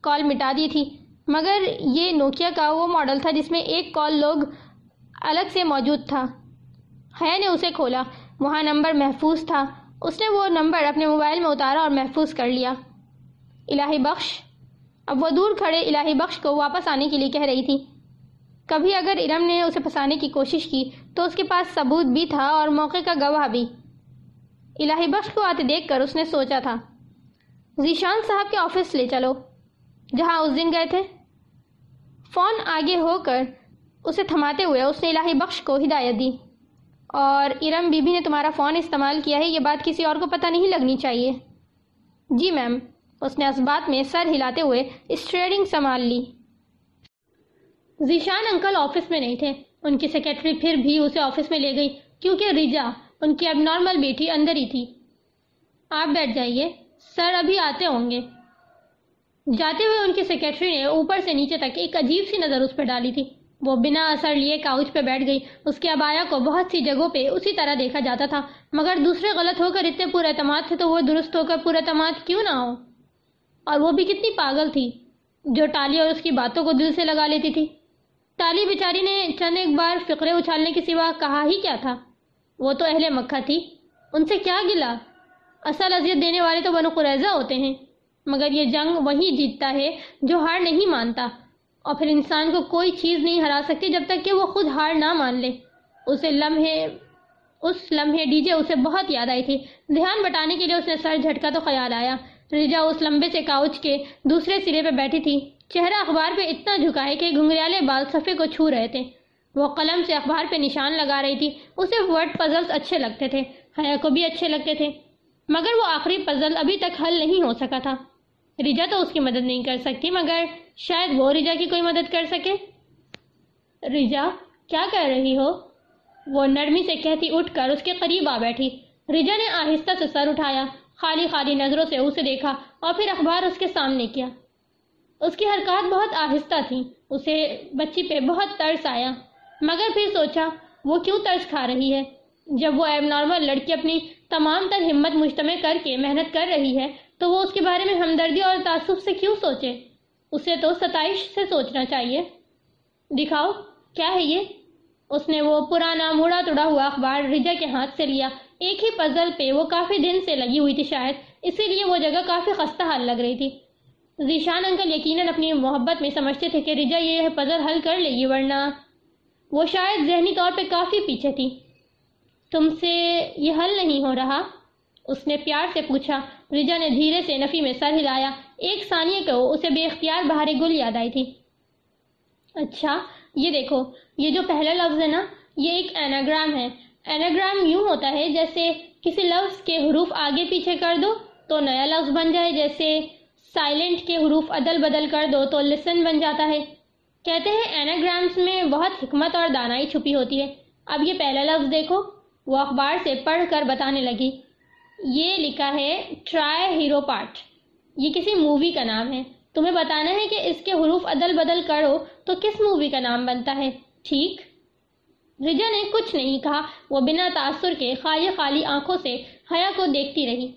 کال مٹا دی تھی۔ مگر یہ نوکیا کا وہ ماڈل تھا جس میں ایک کال لوگ الگ سے موجود تھا۔ حیا نے اسے کھولا۔ وہاں نمبر محفوظ تھا۔ اس نے وہ نمبر اپنے موبائل میں اتارا اور محفوظ کر لیا۔ الہی بخش۔ اب وہ دور کھڑے الہی بخش کو واپس آنے کے لیے کہہ رہی تھی۔ کبھی اگر ارم نے اسے پھنسانے کی کوشش کی تو اس کے پاس ثبوت بھی تھا اور موقع کا گواہ بھی۔ الہی بخش کو آتے دیکھ کر اس نے سوچا تھا ذیشان صاحب کے آفس لے چلو، جہاں اس دن گئے تھے۔ فون آگے ہو کر اسے تھماتے ہوئے اس نے الہی بخش کو ہدایت دی۔ اور ارم بی بی نے تمہارا فون استعمال کیا ہے، یہ بات کسی اور کو پتہ نہیں لگنی چاہیے۔ جی میم۔ اس نے اس بات میں سر ہلاتے ہوئے اسٹریڈنگ سنبھال لی۔ ذیشان انکل آفس میں نہیں تھے۔ ان کی سیکرٹری پھر بھی اسے آفس میں لے گئی کیونکہ ریجا ان کی اب نارمل بیٹی اندر ہی تھی۔ آپ بیٹھ جائیے، سر ابھی آتے ہوں گے۔ جاتے ہوئے ان کی سیکرٹری نے اوپر سے نیچے تک ایک عجیب سی نظر اس پہ ڈالی تھی۔ وہ بنا اثر لیے کاؤچ پہ بیٹھ گئی۔ اس کے ابایا کو بہت سی جگہوں پہ اسی طرح دیکھا جاتا تھا۔ مگر دوسرے غلط ہو کر اتنے پورے اعتماد تھے تو وہ درست ہو کر پورے اعتماد کیوں نہ ہو اور وہ بھی کتنی پاگل تھی جو ٹالی اور اس کی باتوں کو دل سے لگا لیتی تھی۔ ٹالی بیچاری نے چند ایک بار فکرے اچھالنے کے سوا کہا ہی کیا تھا۔ وہ تو اہل مکہ تھی۔ ان سے کیا گلا؟ اصل اذیت دینے والے تو بنو قریضہ ہوتے ہیں۔ مگر یہ جنگ وہی جیتتا ہے جو ہار نہیں مانتا۔ اور پھر انسان کو کوئی چیز نہیں ہرا سکتی جب تک کہ وہ خود ہار نہ مان لے۔ اسے لمحے، اس لمحے ڈی جے اسے بہت یاد آئی تھی۔ دھیان بٹانے کے لیے اس نے سر جھٹکا تو خیال آیا۔ ریجا اس لمبے سے کاؤچ کے دوسرے سرے پہ بیٹھی تھی۔ چہرہ اخبار پہ اتنا جھکا ہے کہ گھنگریالے بال صفے کو چھو رہے تھے۔ وہ قلم سے اخبار پہ نشان لگا رہی تھی۔ اسے ورڈ پزلز اچھے لگتے تھے، حیا کو بھی اچھے لگتے تھے۔ مگر وہ آخری پزل ابھی تک حل نہیں ہو سکا تھا۔ ریجا تو اس کی مدد نہیں کر سکتی، مگر شاید وہ ریجا کی کوئی مدد کر سکے۔ ریجا کیا کر رہی ہو؟ وہ نرمی سے کہتی اٹھ کر اس کے قریب آ بیٹھی۔ ریجا نے آہستہ سے سر اٹھایا۔ خالی خالی نظروں سے اسے دیکھا اور پھر اخبار اس کے سامنے کیا۔ اس کی حرکات بہت آہستہ تھی اسے بچی پہ بہت ترس آیا۔ مگر پھر سوچا، وہ کیوں ترس کھا رہی ہے؟ جب وہ ایب نارمل لڑکی اپنی تمام تر ہمت مجتمع کر کے محنت کر رہی ہے، تو وہ اس کے بارے میں ہمدردی اور تعصب سے کیوں سوچے؟ اسے تو ستائش سے سوچنا چاہیے۔ دکھاؤ، کیا ہے یہ؟ اس نے وہ پرانا موڑا توڑا ہوا اخبار رجا کے ہاتھ سے لیا۔ ایک ہی پزل پہ وہ کافی دن سے لگی ہوئی تھی شاید، اسی لیے وہ جگہ کافی خستہ حال لگ رہی تھی۔ ذیشان انکل یقیناً اپنی محبت میں سمجھتے تھے کہ رجا یہ پزل حل کر لے گی، ورنہ وہ شاید ذہنی طور پہ کافی پیچھے تھی۔ تم سے یہ حل نہیں ہو رہا؟ اس نے پیار سے پوچھا۔ رجا نے دھیرے سے نفی میں سر ہلایا۔ ایک ثانیے کو اسے بے اختیار بہار گل یاد آئی تھی۔ اچھا یہ دیکھو، یہ جو پہلا لفظ ہے نا، یہ ایک ایناگرام ہے۔ ایناگرام یوں ہوتا ہے، جیسے کسی لفظ کے حروف آگے پیچھے کر دو تو نیا لفظ بن جائے، جیسے سائلنٹ کے حروف عدل بدل کر دو تو لسن بن جاتا ہے۔ کہتے ہیں ایناگرامز میں بہت حکمت اور دانائی چھپی ہوتی ہے۔ اب یہ پہلا لفظ دیکھو، وہ اخبار سے پڑھ کر بتانے لگی۔ یہ لکھا ہے ٹرائی ہیرو پارٹ یہ کسی مووی کا نام ہے۔ تمہیں بتانا ہے کہ اس کے حروف عدل بدل کرو تو کس مووی کا نام بنتا ہے؟ ٹھیک۔ رجا نے کچھ نہیں کہا۔ وہ بنا تاثر کے خالی خالی آنکھوں سے حیا کو دیکھتی رہی۔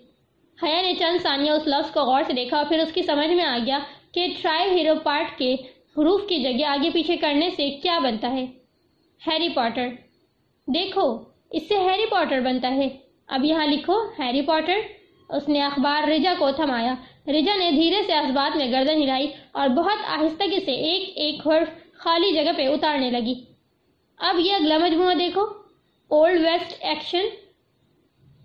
حیا نے چند ثانیہ اس لفظ کو غور سے دیکھا اور پھر اس کی سمجھ میں آ گیا کہ ٹرائی ہیرو پارٹ کے حروف کی جگہ آگے پیچھے کرنے سے کیا بنتا ہے۔ ہیری پارٹر دیکھو، اس سے ہیری پارٹر بنتا ہے۔ اب یہاں لکھو ہیری پارٹر اس نے اخبار رجا کو تھمایا۔ رجا نے دھیرے سے اسبات میں گردن ہلائی اور بہت آہستگی سے ایک ایک حرف خالی جگہ پہ اتارنے لگی۔ اب یہ اگلا مجموعہ دیکھو۔ اولڈ ویسٹ ایکشن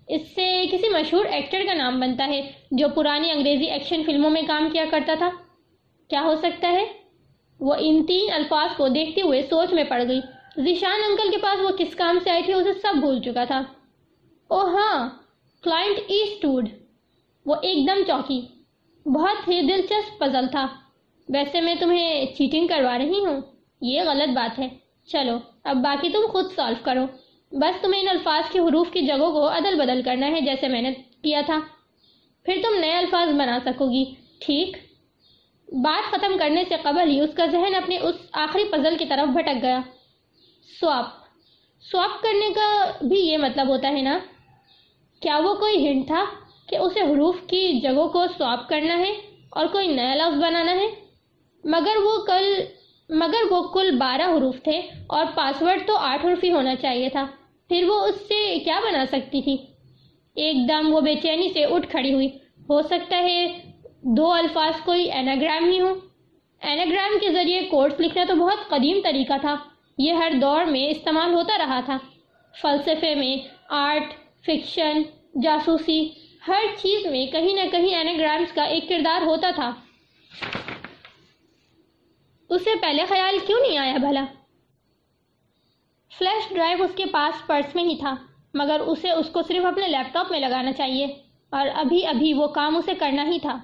اس سے کسی مشہور ایکٹر کا نام بنتا ہے جو پرانی انگریزی ایکشن فلموں میں کام کیا کرتا تھا۔ کیا ہو سکتا ہے؟ وہ ان تین الفاظ کو دیکھتے ہوئے سوچ میں پڑ گئی۔ ذیشان انکل کے پاس وہ کس کام سے آئی تھی اسے سب بھول چکا تھا۔ او ہاں کلائنٹ ایسٹوڈ وہ ایک دم چوکی، بہت ہی دلچسپ پزل تھا۔ ویسے میں تمہیں چیٹنگ کروا رہی ہوں، یہ غلط بات ہے۔ چلو، اب باقی تم خود سالو کرو۔ بس تمہیں ان الفاظ کے حروف کی جگہوں کو عدل بدل کرنا ہے جیسے میں نے کیا تھا۔ پھر تم نئے الفاظ بنا سکو گی ٹھیک؟ بات ختم کرنے سے قبل ہی اس کا ذہن اپنے اس آخری پزل کی طرف بھٹک گیا۔ سواپ سواپ کرنے کا بھی یہ مطلب ہوتا ہے نا۔ کیا وہ کوئی ہنٹ تھا کہ اسے حروف کی جگہوں کو سواپ کرنا ہے اور کوئی نیا لفظ بنانا ہے؟ مگر وہ کل مگر وہ کل بارہ حروف تھے اور پاسورڈ تو آٹھ حروف ہی ہونا چاہیے تھا۔ پھر وہ اس سے کیا بنا سکتی تھی؟ ایک دم وہ بے چینی سے اٹھ کھڑی ہوئی۔ ہو سکتا ہے دو الفاظ کوئی ایناگرام ہی ہوں۔ ایناگرام کے ذریعے کورس لکھنا تو بہت قدیم طریقہ تھا۔ یہ ہر دور میں استعمال ہوتا رہا تھا۔ فلسفے میں آرٹ، فکشن، جاسوسی، ہر چیز میں کہیں نہ کہیں ایناگرامز کا ایک کردار ہوتا تھا۔ اسے پہلے خیال کیوں نہیں آیا بھلا؟ فلیش ڈرائیو اس کے پاس پرس میں ہی تھا، مگر اسے اس کو صرف اپنے لیپ ٹاپ میں لگانا چاہیے، اور ابھی ابھی وہ کام اسے کرنا ہی تھا۔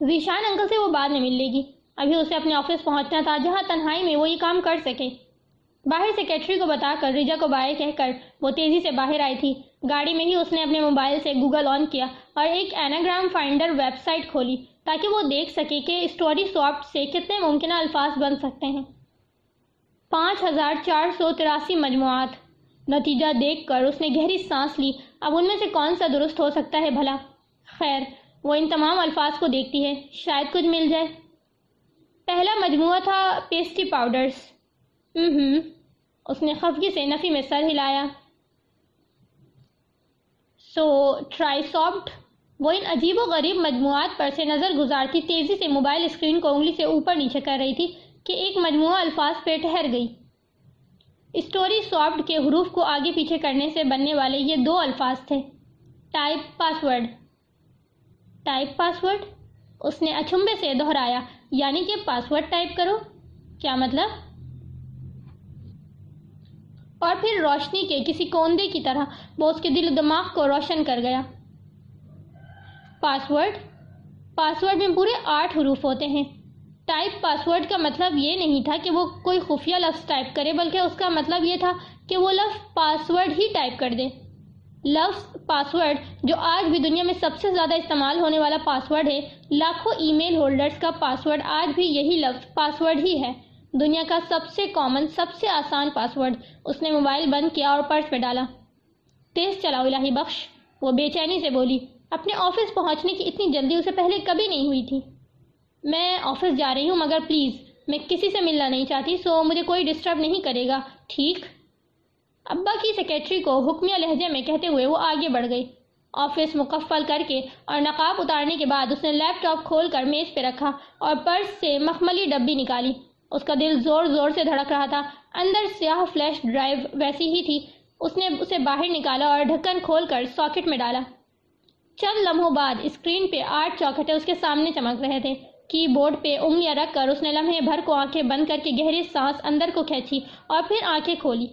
ذیشان انکل سے وہ بعد میں مل لے گی ابھی اسے اپنے آفس پہنچنا تھا، جہاں تنہائی میں وہ یہ کام کر سکے۔ باہر سیکیٹری کو بتا کر، رجا کو بائے کہہ کر وہ تیزی سے باہر آئی تھی۔ گاڑی میں ہی اس نے اپنے موبائل سے گوگل آن کیا اور ایک ایناگرام فائنڈر ویب سائٹ کھولی۔ تاکہ وہ دیکھ سکے کہ اسٹوری سافٹ سے کتنے ممکنہ الفاظ بن سکتے ہیں۔ پانچ ہزار چار سو تراسی مجموعات۔ نتیجہ دیکھ کر اس نے گہری سانس لی۔ اب ان میں سے کون سا درست ہو سکتا ہے بھلا؟ خیر، وہ ان تمام الفاظ کو دیکھتی ہے۔ شاید کچھ مل جائے۔ پہلا مجموعہ تھا پیسٹی پاؤڈرز۔ ہوں اس نے خفگی سے نفی میں سر ہلایا۔ سو ٹرائی سافٹ وہ ان عجیب و غریب مجموعات پر سے نظر گزارتی تیزی سے موبائل اسکرین کو انگلی سے اوپر نیچے کر رہی تھی کہ ایک مجموعہ الفاظ پہ ٹھہر گئی۔ اسٹوری سافٹ کے حروف کو آگے پیچھے کرنے سے بننے والے یہ دو الفاظ تھے۔ Type password. Type password? اس نے اچھمبے سے دہرایا یعنی کہ پاسورڈ ٹائپ کرو۔ کیا مطلب؟ اور پھر روشنی کے کسی کوندے کی طرح وہ اس کے دل و دماغ کو روشن کر گیا۔ پاسورڈ پاسورڈ میں پورے آٹھ حروف ہوتے ہیں۔ ٹائپ پاسورڈ کا مطلب یہ نہیں تھا کہ وہ کوئی خفیہ لفظ ٹائپ کرے، بلکہ اس کا مطلب یہ تھا کہ وہ لفظ پاسورڈ ہی ٹائپ کر دے۔ لفظ پاسورڈ جو آج بھی دنیا میں سب سے زیادہ استعمال ہونے والا پاسورڈ ہے، لاکھوں ای میل ہولڈرز کا پاسورڈ آج بھی یہی لفظ پاسورڈ ہی ہے۔ دنیا کا سب سے کامن سب سے آسان پاسورڈ اس نے موبائل بند کیا اور پرس پہ ڈالا۔ تیز چلاؤ الہی بخش، وہ بے چینی سے بولی۔ اپنے آفس پہنچنے کی اتنی جلدی اسے پہلے کبھی نہیں ہوئی تھی۔ میں آفس جا رہی ہوں، مگر پلیز، میں کسی سے ملنا نہیں چاہتی، سو مجھے کوئی ڈسٹرب نہیں کرے گا۔ ٹھیک۔ ابا کی سیکیٹری کو حکمیہ لہجے میں کہتے ہوئے وہ آگے بڑھ گئی۔ آفس مکفل کر کے اور نقاب اتارنے کے بعد اس نے لیپ ٹاپ کھول کر میز پہ رکھا اور پرس سے مخملی ڈبی نکالی۔ اس کا دل زور زور سے دھڑک رہا تھا۔ اندر سیاہ فلیش ڈرائیو ویسی ہی تھی۔ اس نے اسے باہر نکالا اور ڈھکن کھول کر ساکٹ میں ڈالا۔ چند لمحوں بعد اسکرین پہ آٹھ چوکھٹے اس کے سامنے چمک رہے تھے۔ کی بورڈ پہ انگلیاں رکھ کر اس نے لمحے بھر کو آنکھیں بند کر کے گہری سانس اندر کو کھینچی اور پھر آنکھیں کھولی۔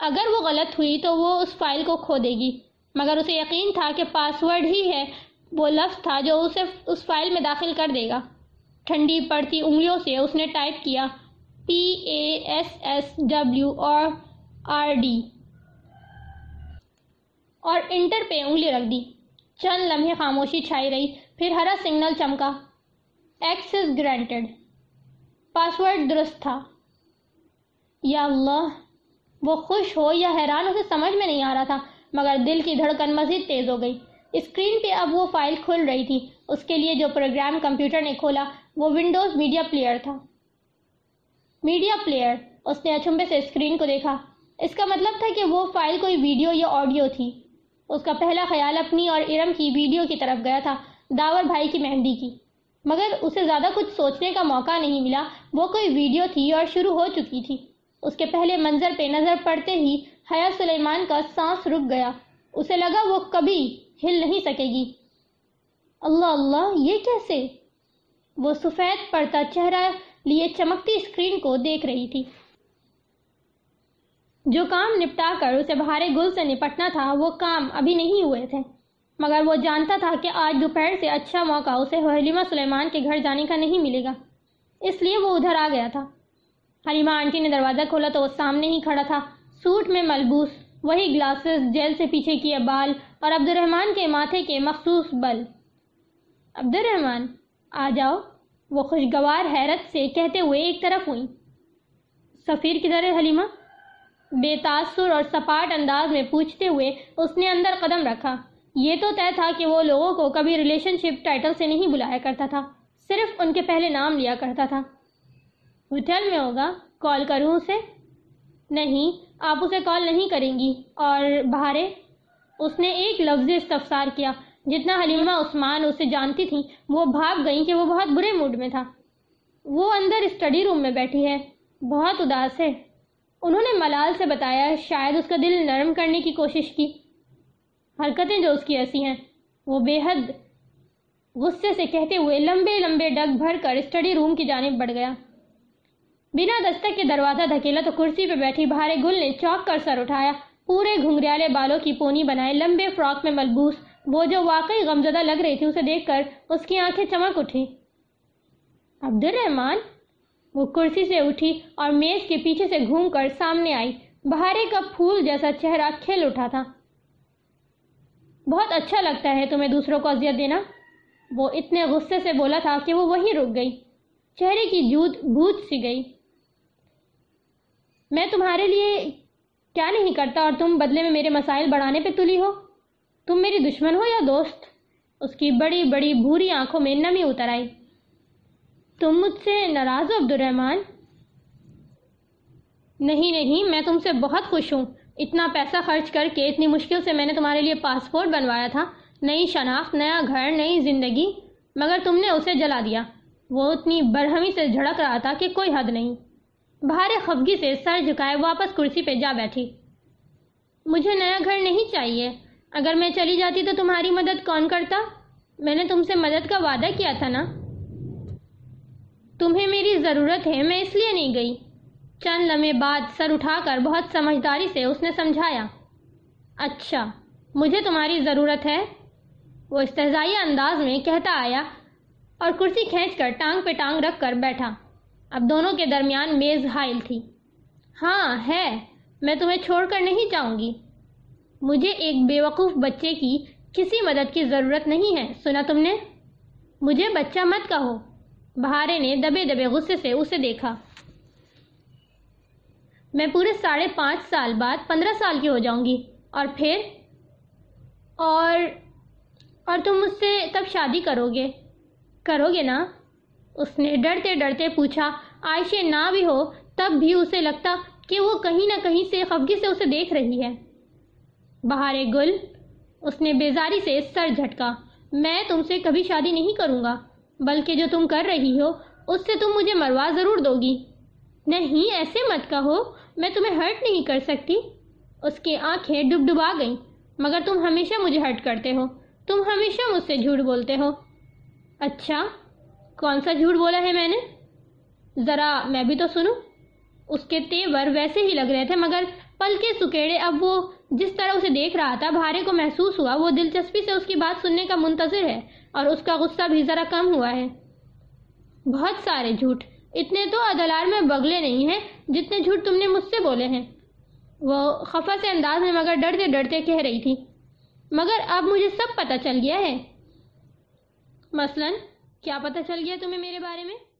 اگر وہ غلط ہوئی تو وہ اس فائل کو کھو دے گی۔ مگر اسے یقین تھا کہ پاسورڈ ہی ہے۔ وہ لفظ تھا جو اسے اس فائل میں داخل کر دے گا۔ ٹھنڈی پڑتی انگلیوں سے اس نے ٹائپ کیا P A S S W اور آر ڈی اور انٹر پہ انگلی رکھ دی۔ چند لمحے خاموشی چھائی رہی، پھر ہرا سگنل چمکا۔ ایکسس گرانٹیڈ پاسورڈ درست تھا۔ یا اللہ، وہ خوش ہو یا حیران اسے سمجھ میں نہیں آ رہا تھا، مگر دل کی دھڑکن مزید تیز ہو گئی۔ اسکرین پہ اب وہ فائل کھل رہی تھی۔ اس کے لیے جو پروگرام کمپیوٹر نے کھولا، وہ ونڈوز میڈیا پلیئر تھا۔ میڈیا پلیئر اس نے اچھمبے سے اسکرین کو دیکھا۔ اس کا مطلب تھا کہ وہ فائل کوئی ویڈیو یا آڈیو تھی۔ اس کا پہلا خیال اپنی اور ارم کی ویڈیو کی طرف گیا تھا، داور بھائی کی مہندی کی۔ مگر اسے زیادہ کچھ سوچنے کا موقع نہیں ملا، وہ کوئی ویڈیو تھی اور شروع ہو چکی تھی۔ اس کے پہلے منظر پہ نظر پڑتے ہی حیا سلیمان کا سانس رک گیا۔ اسے لگا وہ کبھی ہل نہیں سکے گی۔ اللہ اللہ، یہ کیسے؟ وہ سفید پڑتا چہرہ لیے چمکتی اسکرین کو دیکھ رہی تھی۔ جو کام نپٹا کر اسے بہارے گل سے نپٹنا تھا، وہ کام ابھی نہیں ہوئے تھے۔ مگر وہ جانتا تھا کہ آج دوپہر سے اچھا موقع اسے حلیمہ سلیمان کے گھر جانے کا نہیں ملے گا۔ اس لیے وہ ادھر آ گیا تھا۔ حلیمہ آنٹی نے دروازہ کھولا تو وہ سامنے ہی کھڑا تھا۔ سوٹ میں ملبوس، وہی گلاسز جیل سے پیچھے کیے بال اور عبد الرحمن کے ماتھے کے مخصوص بل۔ عبد الرحمن آ جاؤ۔ وہ خوشگوار حیرت سے کہتے ہوئے ایک طرف ہوئی سفیر کدھر ہے حلیمہ؟ بے تاثر اور سپاٹ انداز میں پوچھتے ہوئے اس نے اندر قدم رکھا۔ یہ تو طے تھا کہ وہ لوگوں کو کبھی ریلیشن شپ ٹائٹل سے نہیں بلایا کرتا تھا، صرف ان کے پہلے نام لیا کرتا تھا۔ ہوٹل میں ہوگا؟ کال کروں اسے؟ نہیں، آپ اسے کال نہیں کریں گی۔ اور بہارے؟ اس نے ایک لفظ استفسار کیا۔ جتنا حلیمہ عثمان اسے جانتی تھی وہ بھاگ گئی کہ وہ بہت برے موڈ میں تھا۔ وہ اندر اسٹڈی روم میں بیٹھی ہے۔ بہت اداس ہے۔ انہوں نے ملال سے بتایا شاید اس کا دل نرم کرنے کی کوشش کی۔ حرکتیں جو اس کی ایسی ہیں، وہ بے حد غصے سے کہتے ہوئے لمبے لمبے ڈگ بھر کر اسٹڈی روم کی جانب بڑھ گیا۔ بنا دستک کے دروازہ دھکیلا تو کرسی پہ بیٹھی بھارے گل نے چوک کر سر اٹھایا۔ پورے گھنگریالے بالوں کی پونی بنائے، لمبے فراک میں ملبوس، وہ جو واقعی غمزدہ لگ رہی تھی، اسے دیکھ کر اس کی آنکھیں چمک اٹھی۔ عبد الرحمان وہ کرسی سے اٹھی اور میز کے پیچھے سے گھوم کر سامنے آئی۔ بہارے کا پھول جیسا چہرہ کھل اٹھا تھا۔ بہت اچھا لگتا ہے تمہیں دوسروں کو اذیت دینا۔ وہ اتنے غصے سے بولا تھا کہ وہ وہی رک گئی۔ چہرے کی جود بھوت سی گئی۔ میں تمہارے لیے کیا نہیں کرتا اور تم بدلے میں میرے مسائل بڑھانے پہ تلی ہو؟ تم میری دشمن ہو یا دوست؟ اس کی بڑی بڑی بھوری آنکھوں میں نمی اتر آئی۔ تم مجھ سے ناراض ہو عبد الرحمان نہیں نہیں، میں تم سے بہت خوش ہوں۔ اتنا پیسہ خرچ کر کے، اتنی مشکل سے میں نے تمہارے لیے پاسپورٹ بنوایا تھا۔ نئی شناخت، نیا گھر، نئی زندگی۔ مگر تم نے اسے جلا دیا۔ وہ اتنی برہمی سے جھڑک رہا تھا کہ کوئی حد نہیں۔ بھارے خفگی سے سر جھکائے واپس کرسی پہ جا بیٹھی۔ مجھے نیا گھر نہیں چاہیے۔ اگر میں چلی جاتی تو تمہاری مدد کون کرتا؟ میں نے تم سے مدد کا وعدہ کیا تھا نا؟ تمہیں میری ضرورت ہے، میں اس لیے نہیں گئی۔ چند لمحے بعد سر اٹھا کر بہت سمجھداری سے اس نے سمجھایا اچھا مجھے تمہاری ضرورت ہے۔ وہ استحزائی انداز میں کہتا آیا اور کرسی کھینچ کر ٹانگ پہ ٹانگ رکھ کر بیٹھا۔ اب دونوں کے درمیان میز حائل تھی۔ ہاں ہے، میں تمہیں چھوڑ کر نہیں جاؤں گی۔ مجھے ایک بے وقوف بچے کی کسی مدد کی ضرورت نہیں ہے، سنا تم نے؟ مجھے بچہ مت کہو۔ بہارے نے دبے دبے غصے سے اسے دیکھا۔ میں پورے ساڑھے پانچ سال بعد پندرہ سال کی ہو جاؤں گی۔ اور پھر؟ اور اور تم مجھ سے تب شادی کرو گے۔ کرو گے نا؟ اس نے ڈرتے ڈرتے پوچھا۔ عائشہ نہ بھی ہو تب بھی اسے لگتا کہ وہ کہیں نہ کہیں سے خفگی سے اسے دیکھ رہی ہے۔ بہارے گل، اس نے بیزاری سے سر جھٹکا۔ میں تم سے کبھی شادی نہیں کروں گا۔ بلکہ جو تم کر رہی ہو، اس سے تم مجھے مروا ضرور دو گی نہیں، ایسے مت کہو، میں تمہیں ہرٹ نہیں کر سکتی۔ اس کی آنکھیں ڈب ڈبا گئیں، مگر تم ہمیشہ مجھے ہرٹ کرتے ہو۔ تم ہمیشہ مجھ سے جھوٹ بولتے ہو۔ اچھا کون سا جھوٹ بولا ہے میں نے؟ ذرا میں بھی تو سنوں۔ اس کے تیور ویسے ہی لگ رہے تھے، مگر پل کے سکیڑے اب وہ جس طرح اسے دیکھ رہا تھا، بھارے کو محسوس ہوا۔ وہ دلچسپی سے اس کی بات سننے کا منتظر ہے۔ اور اس کا غصہ بھی ذرا کم ہوا ہے۔ بہت سارے جھوٹ۔ اتنے تو ادلار میں بگلے نہیں ہیں جتنے جھوٹ تم نے مجھ سے بولے ہیں۔ وہ خفا سے انداز میں مگر ڈرتے ڈرتے کہہ رہی تھی۔ مگر اب مجھے سب پتہ چل گیا ہے۔ مثلا کیا پتہ چل گیا تمہیں میرے بارے میں؟